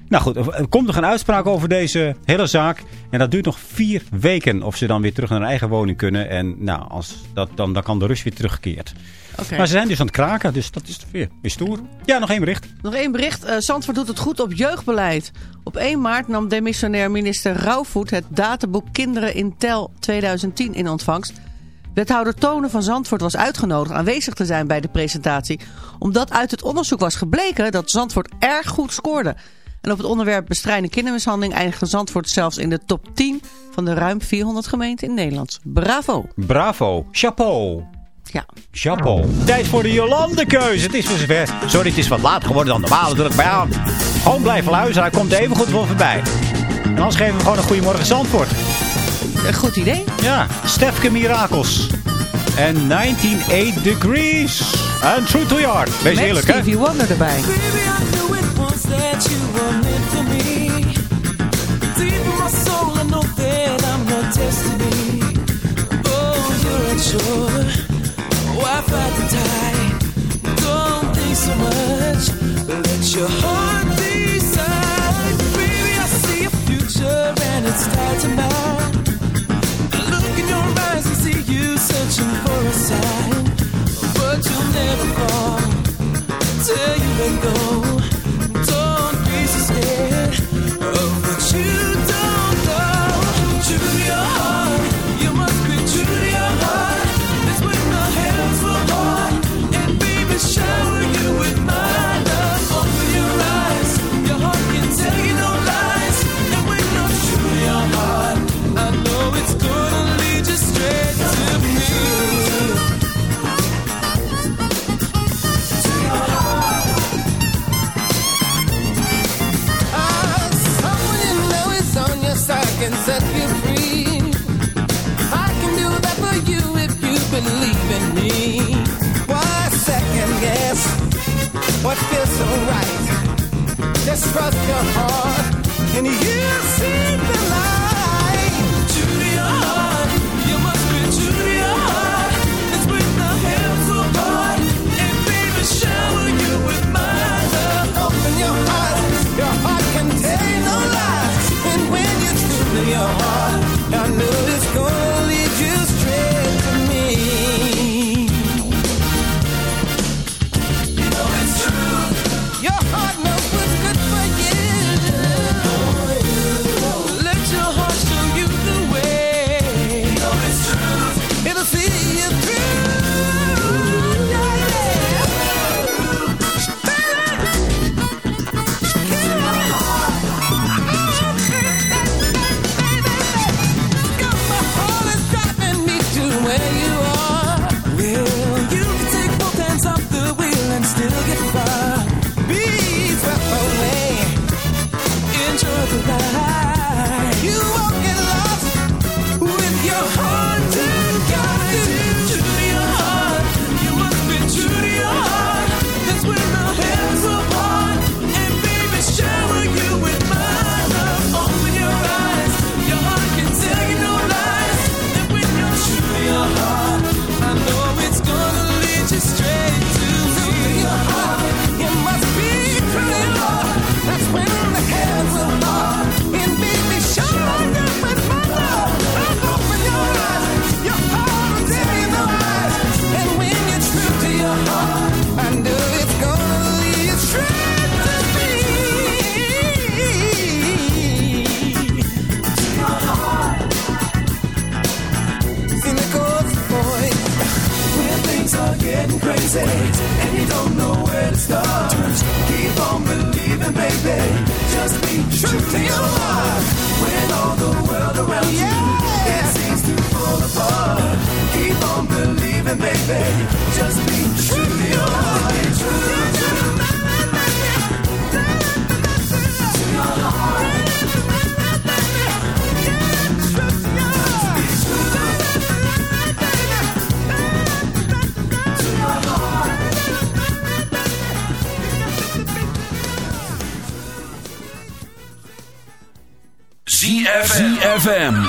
[SPEAKER 6] nou goed, er komt nog een uitspraak over deze hele zaak. En dat duurt nog vier weken of ze dan weer terug naar hun eigen woning kunnen. En nou, als dat, dan, dan kan de rust weer teruggekeerd.
[SPEAKER 7] Okay.
[SPEAKER 6] Maar ze zijn dus aan het kraken, dus dat is weer, weer stoer. Ja, nog één bericht.
[SPEAKER 7] Nog één bericht. Uh, Zandvoort doet het goed op jeugdbeleid. Op 1 maart nam demissionair minister Rauwvoet het databoek Kinderen in Tel 2010 in ontvangst. Wethouder Tonen van Zandvoort was uitgenodigd aanwezig te zijn bij de presentatie. Omdat uit het onderzoek was gebleken dat Zandvoort erg goed scoorde. En op het onderwerp bestrijden kindermishandeling eindigde Zandvoort zelfs in de top 10 van de ruim 400 gemeenten in Nederland. Bravo.
[SPEAKER 6] Bravo. Chapeau.
[SPEAKER 7] Ja.
[SPEAKER 6] Chapeau. Tijd voor de Jolande-keuze. Het is weer zover. Sorry, het is wat later geworden dan normaal. Druk bij aan. Gewoon blijven luisteren. Hij komt even goed wel voorbij. En anders geven we gewoon een goeiemorgen Zandvoort.
[SPEAKER 7] Een goed idee.
[SPEAKER 6] Ja. Stefke Mirakels. En 198 Degrees. En True to Your Heart. Wees
[SPEAKER 7] Met
[SPEAKER 6] eerlijk, hè.
[SPEAKER 7] Stevie Wonder erbij.
[SPEAKER 5] I that you were meant for me. Deep in my soul, I know that I'm your destiny. Oh, you're unsure. Why fight the tide? Don't think so much. Let your heart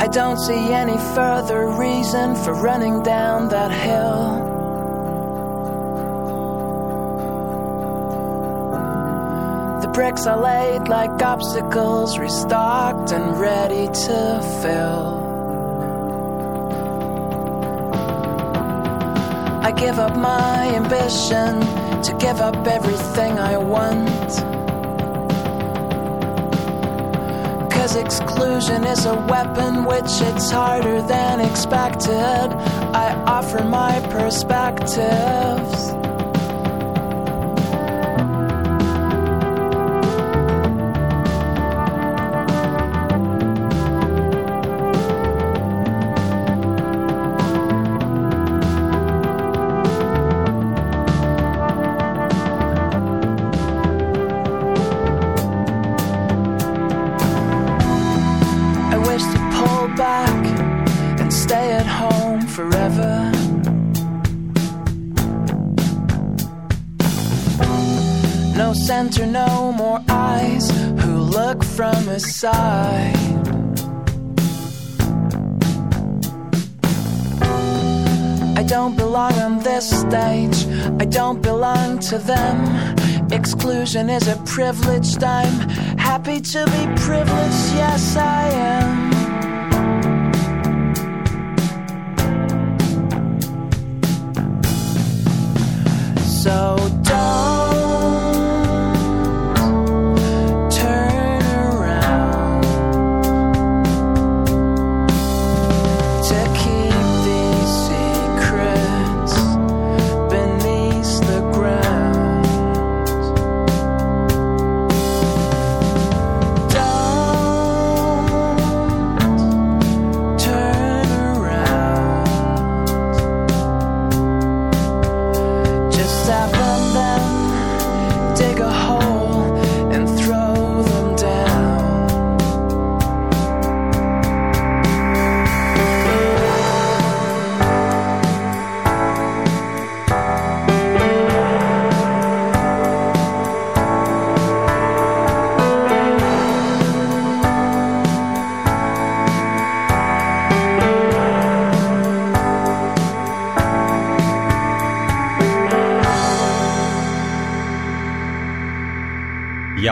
[SPEAKER 9] I don't see any further reason for running down that hill. The bricks are laid like obstacles, restocked and ready to fill. I give up my ambition to give up everything I want. Because exclusion is a weapon which it's harder than expected. I offer my perspectives. Them. Exclusion is a privileged. I'm happy to be privileged. Yes, I am.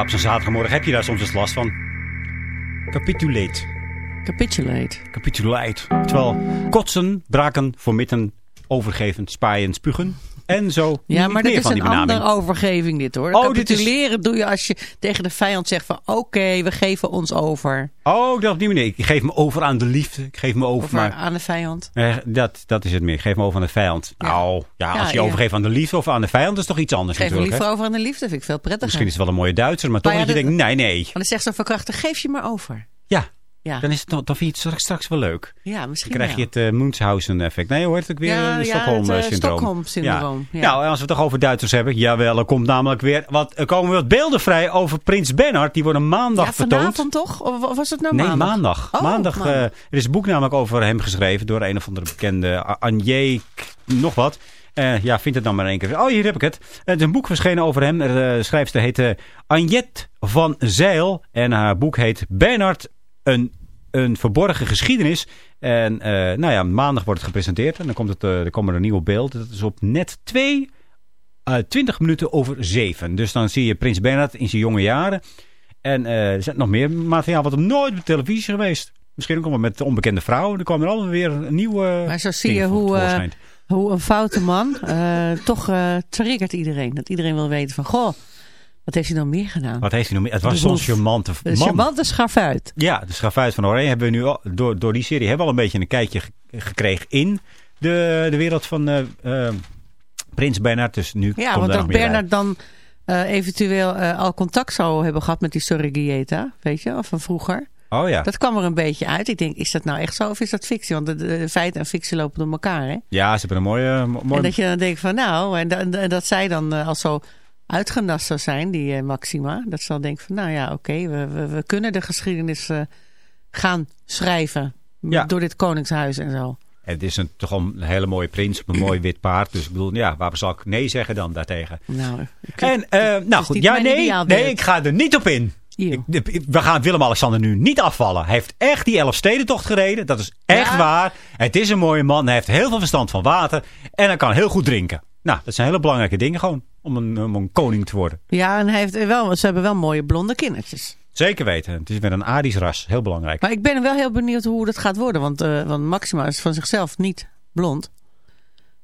[SPEAKER 6] Op zo'n zaterdagmorgen heb je daar soms eens last van. Capitulate.
[SPEAKER 7] Capitulate.
[SPEAKER 6] Capitulate. Terwijl kotsen, braken, vermitten, overgeven, spaaien, spugen. En zo.
[SPEAKER 7] Ja,
[SPEAKER 6] niet
[SPEAKER 7] maar dit is een andere overgeving dit hoor.
[SPEAKER 6] Oh, dit is-
[SPEAKER 7] Capituleren doe je als je tegen de vijand zegt van oké, we geven ons over.
[SPEAKER 6] Oh, ik dacht op die manier. Ik geef me over aan de liefde. Ik geef me over,
[SPEAKER 7] Over
[SPEAKER 6] maar...
[SPEAKER 7] aan de vijand.
[SPEAKER 6] Eh, dat, dat is het meer. Ik geef me over aan de vijand. Nou, ja, als
[SPEAKER 7] Ja,
[SPEAKER 6] je
[SPEAKER 7] ja.
[SPEAKER 6] overgeeft aan de liefde of aan de vijand, is toch iets anders
[SPEAKER 7] Geef me
[SPEAKER 6] natuurlijk.
[SPEAKER 7] liever
[SPEAKER 6] hè?
[SPEAKER 7] over aan de liefde, vind ik veel prettiger.
[SPEAKER 6] Misschien is het wel een mooie Duitser, maar toch
[SPEAKER 7] Maar
[SPEAKER 6] dat je
[SPEAKER 7] dat-
[SPEAKER 6] denkt, nee, nee.
[SPEAKER 7] Want dan zegt zo'n verkrachter, geef je maar over.
[SPEAKER 6] Ja,
[SPEAKER 7] Ja,
[SPEAKER 6] dan, is het, dan vind je het straks, straks wel leuk.
[SPEAKER 7] ja
[SPEAKER 6] Dan
[SPEAKER 7] misschien
[SPEAKER 6] krijg je het uh, Munchausen effect. Nee, heet het ook weer?
[SPEAKER 7] Ja,
[SPEAKER 6] de
[SPEAKER 7] ja,
[SPEAKER 6] Stockholm-syndroom.
[SPEAKER 7] het, eh, Stockholm-syndroom, ja.
[SPEAKER 6] Nou, als we het toch over Duitsers hebben. Jawel, er komt namelijk weer wat, er komen wat beelden vrij over Prins Bernhard. Die worden maandag
[SPEAKER 7] Ja,
[SPEAKER 6] vertoond.
[SPEAKER 7] vanavond toch? Of was het nou
[SPEAKER 6] Nee,
[SPEAKER 7] maandag?
[SPEAKER 6] maandag.
[SPEAKER 7] Oh,
[SPEAKER 6] maandag
[SPEAKER 7] maandag.
[SPEAKER 6] eh, er is een boek namelijk over hem geschreven door een of andere bekende Anje, nog wat. Eh, ja, vind het dan maar één keer. Oh, hier heb ik het. Het is een boek verschenen over hem. De schrijfster heet eh, Anjet van Zeil. En haar boek heet Bernard, een, een verborgen geschiedenis. En eh, nou ja, maandag wordt het gepresenteerd. En dan komt het, eh, er komen er nieuwe beelden. Dat is op net 2, eh 20 minuten over 7. Dus dan zie je Prins Bernhard in zijn jonge jaren. En eh, er zit nog meer materiaal wat hem nooit op televisie is geweest. Misschien ook wel met onbekende vrouwen. Er komen er allemaal weer een nieuwe
[SPEAKER 7] Maar zo zie je hoe, hoe een foute man toch triggert iedereen. Dat iedereen wil weten van, goh, wat heeft hij nou meer gedaan?
[SPEAKER 6] Wat heeft hij nog meer? Het was
[SPEAKER 7] De
[SPEAKER 6] zo'n charmante man.
[SPEAKER 7] charmante schafuit.
[SPEAKER 6] Ja, de schafuit van Oranje hebben we nu al, door, door die serie hebben we al een beetje een kijkje ge- gekregen in de, de wereld van eh, eh, Prins Bernhard. Dus nu
[SPEAKER 7] Ja,
[SPEAKER 6] komt
[SPEAKER 7] want dat. Bernard dan eh, eventueel al contact zou hebben gehad met die Sorrigieta, weet je, of van vroeger.
[SPEAKER 6] Oh ja.
[SPEAKER 7] Dat kwam er een beetje uit. Ik denk, is dat nou echt zo of is dat fictie? Want de, feiten en fictie lopen door elkaar, hè?
[SPEAKER 6] Ja, ze hebben een mooie... mo- mooie
[SPEAKER 7] En dat je dan denkt van nou, en, da- en dat zij dan als zo uitgenast zou zijn, die eh, Maxima. Dat ze dan denkt van nou ja, oké, we, we, we kunnen de geschiedenis eh, gaan schrijven.
[SPEAKER 6] Ja.
[SPEAKER 7] Door dit koningshuis en zo.
[SPEAKER 6] Het is een, toch een hele mooie prins op een mooi wit paard. Dus ik bedoel, ja, waar zal ik nee zeggen dan daartegen?
[SPEAKER 7] Nou, ik-
[SPEAKER 6] En, eh, nou goed, ja, nee, nee, ik ga er niet op in. Ik, we gaan Willem-Alexander nu niet afvallen. Hij heeft echt die Elfstedentocht gereden. Dat is echt
[SPEAKER 7] Ja.
[SPEAKER 6] waar. Het is een mooie man. Hij heeft heel veel verstand van water. En hij kan heel goed drinken. Nou, dat zijn hele belangrijke dingen gewoon. Om een, om een koning te worden.
[SPEAKER 7] Ja, en hij heeft wel, ze hebben wel mooie blonde kindertjes.
[SPEAKER 6] Zeker weten. Het is weer een Arisch ras. Heel belangrijk.
[SPEAKER 7] Maar ik ben wel heel benieuwd hoe dat gaat worden. Want, eh, want Maxima is van zichzelf niet blond.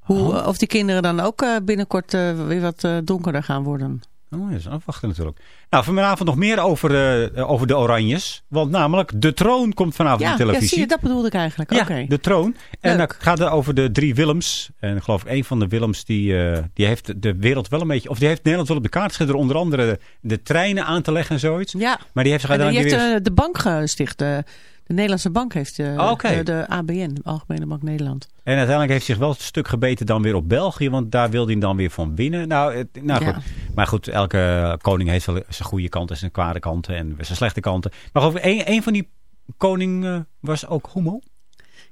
[SPEAKER 7] Hoe,
[SPEAKER 6] Oh.
[SPEAKER 7] of die kinderen dan ook eh, binnenkort eh, weer wat donkerder gaan worden.
[SPEAKER 6] Oh, dat is afwachten natuurlijk. Nou, vanavond nog meer over, eh, over de Oranjes. Want namelijk, De Troon komt vanavond
[SPEAKER 7] Ja,
[SPEAKER 6] op
[SPEAKER 7] ja,
[SPEAKER 6] televisie.
[SPEAKER 7] zie je, dat bedoelde ik eigenlijk.
[SPEAKER 6] Ja, de troon. En
[SPEAKER 7] Leuk.
[SPEAKER 6] dan gaat het over de drie Willems. En ik geloof ik, een van de Willems die, eh, die heeft de wereld wel een beetje... Of die heeft Nederland wel op de kaart gezet door onder andere de, de treinen aan te leggen en zoiets.
[SPEAKER 7] Ja.
[SPEAKER 6] Maar die heeft zich
[SPEAKER 7] En die heeft
[SPEAKER 6] weer...
[SPEAKER 7] de bank gesticht. De, de Nederlandse bank heeft eh,
[SPEAKER 6] Oh, oké.
[SPEAKER 7] de, de ABN, de Algemene Bank Nederland.
[SPEAKER 6] En uiteindelijk heeft hij zich wel een stuk gebeten dan weer op België. Want daar wil hij dan weer van winnen. Nou, het- nou
[SPEAKER 7] Ja.
[SPEAKER 6] goed. Maar goed, elke koning heeft wel zijn goede kanten en zijn kwade kanten. En zijn slechte kanten. Maar geloof ik, een, een van die koning eh, was ook homo.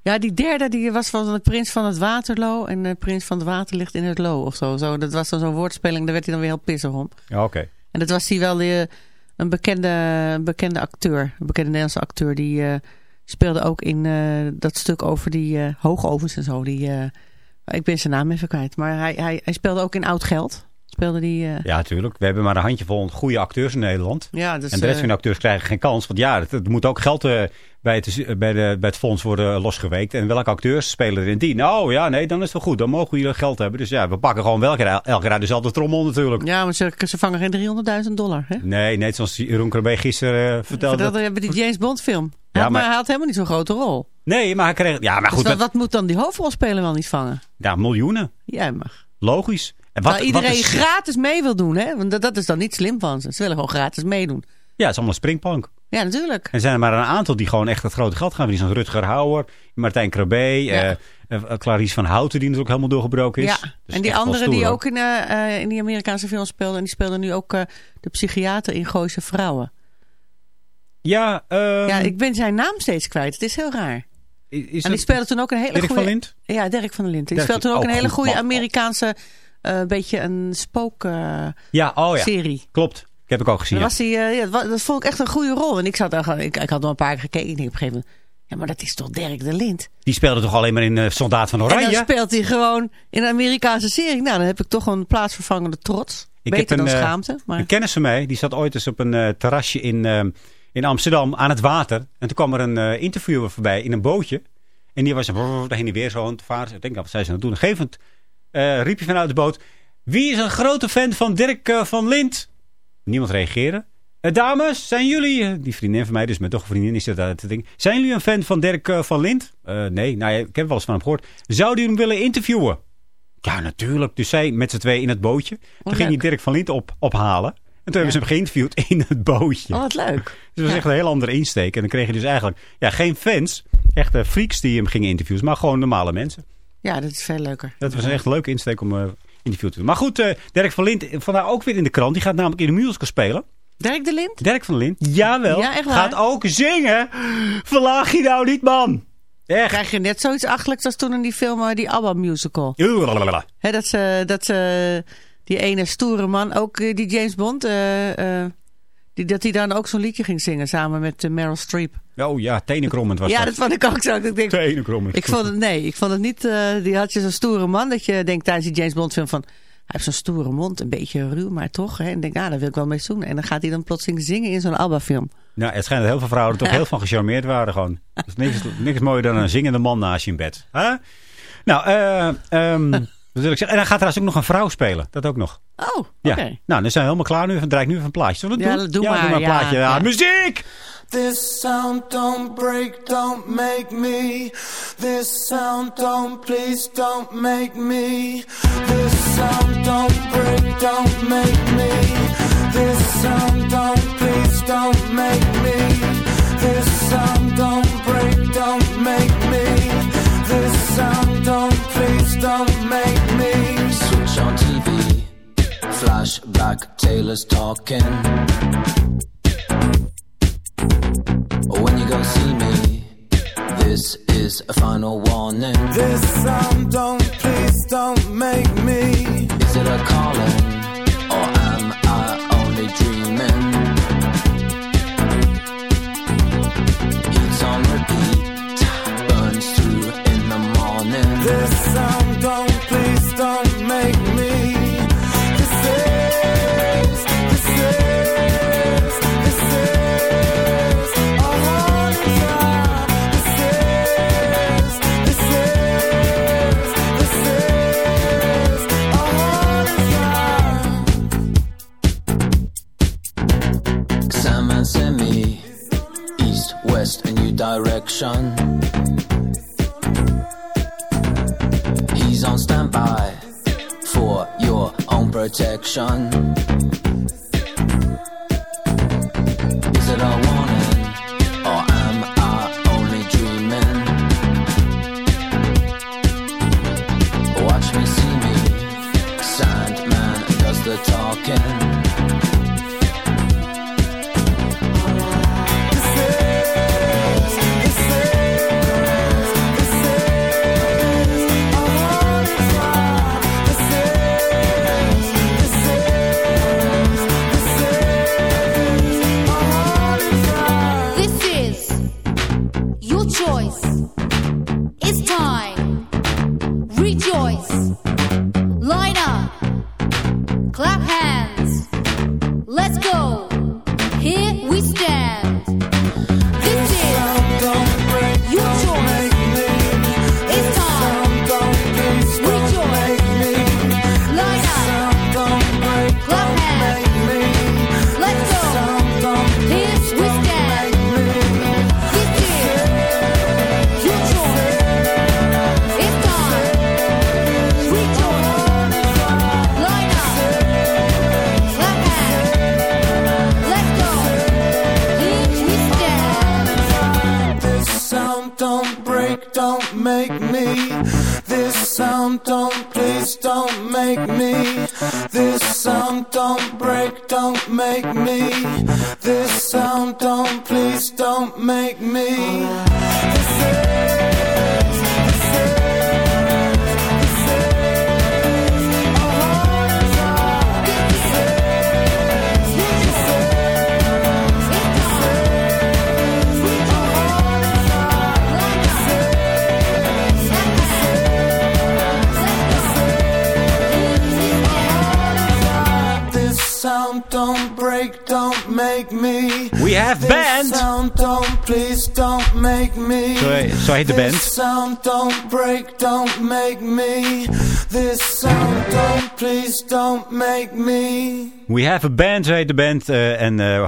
[SPEAKER 7] Ja, die derde die was van de prins van het Waterloo. En de prins van het water ligt in het loo of zo. zo. Dat was dan zo'n woordspeling, daar werd hij dan weer heel pissig om.
[SPEAKER 6] Ja, oké.
[SPEAKER 7] En dat was hij wel de, Een bekende, bekende acteur. Een bekende Nederlandse acteur. Die eh, speelde ook in eh, dat stuk over die eh, hoogovens en zo. Die, ik ben zijn naam even kwijt. Maar hij, hij, hij speelde ook in Oud Geld. Speelde die... eh,
[SPEAKER 6] Ja, natuurlijk. We hebben maar een handjevol goede acteurs in Nederland.
[SPEAKER 7] Ja, dus,
[SPEAKER 6] en de rest
[SPEAKER 7] eh,
[SPEAKER 6] van de acteurs krijgen geen kans. Want ja, het, moet ook geld eh, bij, het, bij, de, bij het fonds worden losgeweekt. En welke acteurs spelen er in die? Nou ja, nee, dan is het wel goed. Dan mogen hier geld hebben. Dus ja, we pakken gewoon welke, elke jaar dezelfde trommel natuurlijk.
[SPEAKER 7] Ja, maar ze, ze vangen geen 300.000 dollar. Hè?
[SPEAKER 6] Nee, net zoals Jeroen Krabbe gisteren eh, vertelde.
[SPEAKER 7] Dat hebben die James Bond film.
[SPEAKER 6] Ja,
[SPEAKER 7] maar,
[SPEAKER 6] maar-
[SPEAKER 7] hij had helemaal niet zo'n grote rol.
[SPEAKER 6] Nee, maar hij kreeg... Ja, maar
[SPEAKER 7] Dus
[SPEAKER 6] goed.
[SPEAKER 7] wat moet dan die hoofdrolspeler wel niet vangen?
[SPEAKER 6] ja, miljoenen.
[SPEAKER 7] Jij mag.
[SPEAKER 6] Logisch. En wat,
[SPEAKER 7] Waar iedereen
[SPEAKER 6] wat is-
[SPEAKER 7] gratis mee wil doen, hè? Want dat, dat is dan niet slim van ze. Ze willen gewoon gratis meedoen.
[SPEAKER 6] Ja, het is allemaal springplank.
[SPEAKER 7] Ja, natuurlijk.
[SPEAKER 6] Er zijn er maar een aantal die gewoon echt het grote geld gaan verdienen. Zoals Rutger Hauer, Martijn Krabbe, eh, eh, Clarice van Houten die natuurlijk helemaal doorgebroken is.
[SPEAKER 7] Ja,
[SPEAKER 6] Dus
[SPEAKER 7] en die andere die ook in, eh, in die Amerikaanse film speelde. En die speelde nu ook de psychiater in Gooise Vrouwen.
[SPEAKER 6] Ja, ehm,
[SPEAKER 7] ja, ik ben zijn naam steeds kwijt. Het is heel raar.
[SPEAKER 6] is
[SPEAKER 7] en die speelde toen ook een hele
[SPEAKER 6] Dirk
[SPEAKER 7] goede...
[SPEAKER 6] van Lint?
[SPEAKER 7] Ja, Dirk van der Lint. Die
[SPEAKER 6] Dirk
[SPEAKER 7] speelde toen ook een hele
[SPEAKER 6] oh,
[SPEAKER 7] goede
[SPEAKER 6] goed.
[SPEAKER 7] Amerikaanse... eh beetje een spook eh,
[SPEAKER 6] Ja, oh ja.
[SPEAKER 7] serie.
[SPEAKER 6] Klopt. Ik heb ik ook gezien.
[SPEAKER 7] Dat, was die, eh, ja, dat vond ik echt een goede rol. En ik, zat, daar ik, ik had nog een paar keer gekeken. Ik denk op een gegeven moment... Ja, maar dat is toch Dirk de Lint?
[SPEAKER 6] Die speelde toch alleen maar in eh, Soldaat van
[SPEAKER 7] En
[SPEAKER 6] Oranje?
[SPEAKER 7] dan speelt hij gewoon in een Amerikaanse serie. Nou, dan heb ik toch een plaatsvervangende trots.
[SPEAKER 6] Ik
[SPEAKER 7] Beter dan
[SPEAKER 6] eh,
[SPEAKER 7] schaamte. Maar...
[SPEAKER 6] een kennis van mij, die zat ooit eens op een terrasje in, eh, in Amsterdam aan het water. En toen kwam er een interviewer voorbij in een bootje. En die was er heen en weer zo aan het varen. Ik denk, wat zei ze nou doen? Op een gegeven moment riep je vanuit de boot... Wie is een grote fan van Dirk eh, van Lint? Niemand reageerde. Eh, dames, zijn jullie... eh, die vriendin van mij, dus mijn dochtervriendin, is dat denken. Zijn jullie een fan van Dirk eh, van Lint? Eh, nee, nou, ik heb wel eens van hem gehoord. Zouden jullie hem willen interviewen? Ja, natuurlijk. Dus zij met z'n twee in het bootje. Toen ging hij. Dirk van Lint op, ophalen. En toen hebben ze hem geïnterviewd in het bootje.
[SPEAKER 7] Oh, wat leuk.
[SPEAKER 6] Dus dat was echt een heel andere insteek. En dan kreeg je dus eigenlijk ja, geen fans, echte freaks die hem gingen interviewen, maar gewoon normale mensen.
[SPEAKER 7] Ja, dat is veel leuker.
[SPEAKER 6] Dat was een echt leuke insteek om eh interview te doen. Maar goed, eh, Dirk van Lint, vandaag ook weer in de krant. Die gaat namelijk in de musical spelen.
[SPEAKER 7] Dirk de Lint?
[SPEAKER 6] Dirk van Lint, jawel.
[SPEAKER 7] Ja, echt waar?
[SPEAKER 6] Gaat ook zingen. Verlaag je nou niet, man. Echt.
[SPEAKER 7] Krijg je net zoiets achterlijks als toen in die film, eh, die ABBA musical. Hè, dat ze, dat ze, die ene stoere man, ook die James Bond, eh, die, dat hij dan ook zo'n liedje ging zingen samen met eh, Meryl Streep.
[SPEAKER 6] Oh ja, tenenkrommend was
[SPEAKER 7] ja,
[SPEAKER 6] dat.
[SPEAKER 7] dat vond ik ook zo. Ik, denk,
[SPEAKER 6] Tenenkrommend.
[SPEAKER 7] ik vond het, nee, ik vond het niet, eh, die had je zo'n stoere man, dat je denkt tijdens die James Bond film van, hij heeft zo'n stoere mond, een beetje ruw, maar toch. Hè, en denk, nou, daar wil ik wel mee doen. En dan gaat hij dan plotseling zingen in zo'n ABBA film.
[SPEAKER 6] Nou, het schijnt dat heel veel vrouwen er toch heel van gecharmeerd waren gewoon. Er is niks, niks mooier dan een zingende man naast je in bed. Huh? Nou, eh *laughs* wat wil ik zeggen? En dan gaat trouwens ook nog een vrouw spelen. Dat ook nog.
[SPEAKER 7] Oh, oké.
[SPEAKER 6] Ja. Nou, dan zijn we helemaal klaar nu. Dan draai ik nu even een plaatje. Zullen we
[SPEAKER 7] Ja,
[SPEAKER 6] doen?
[SPEAKER 7] doe
[SPEAKER 6] ja,
[SPEAKER 7] maar,
[SPEAKER 6] doe maar een
[SPEAKER 7] ja,
[SPEAKER 6] plaatje. Ja,
[SPEAKER 7] ja.
[SPEAKER 6] muziek!
[SPEAKER 10] This sound don't break, don't make me. This sound don't please, don't make me. This sound don't break, don't make me. This sound don't please, don't make me. This sound don't break, don't make me. This sound don't please, don't make me.
[SPEAKER 11] Switch on TV, flashback, Taylor's talking. When you go see me, this is a final warning.
[SPEAKER 10] This sound don't please, don't make me.
[SPEAKER 11] Is it a calling, He's on standby for your own protection.
[SPEAKER 6] Heet de band. eh, en eh,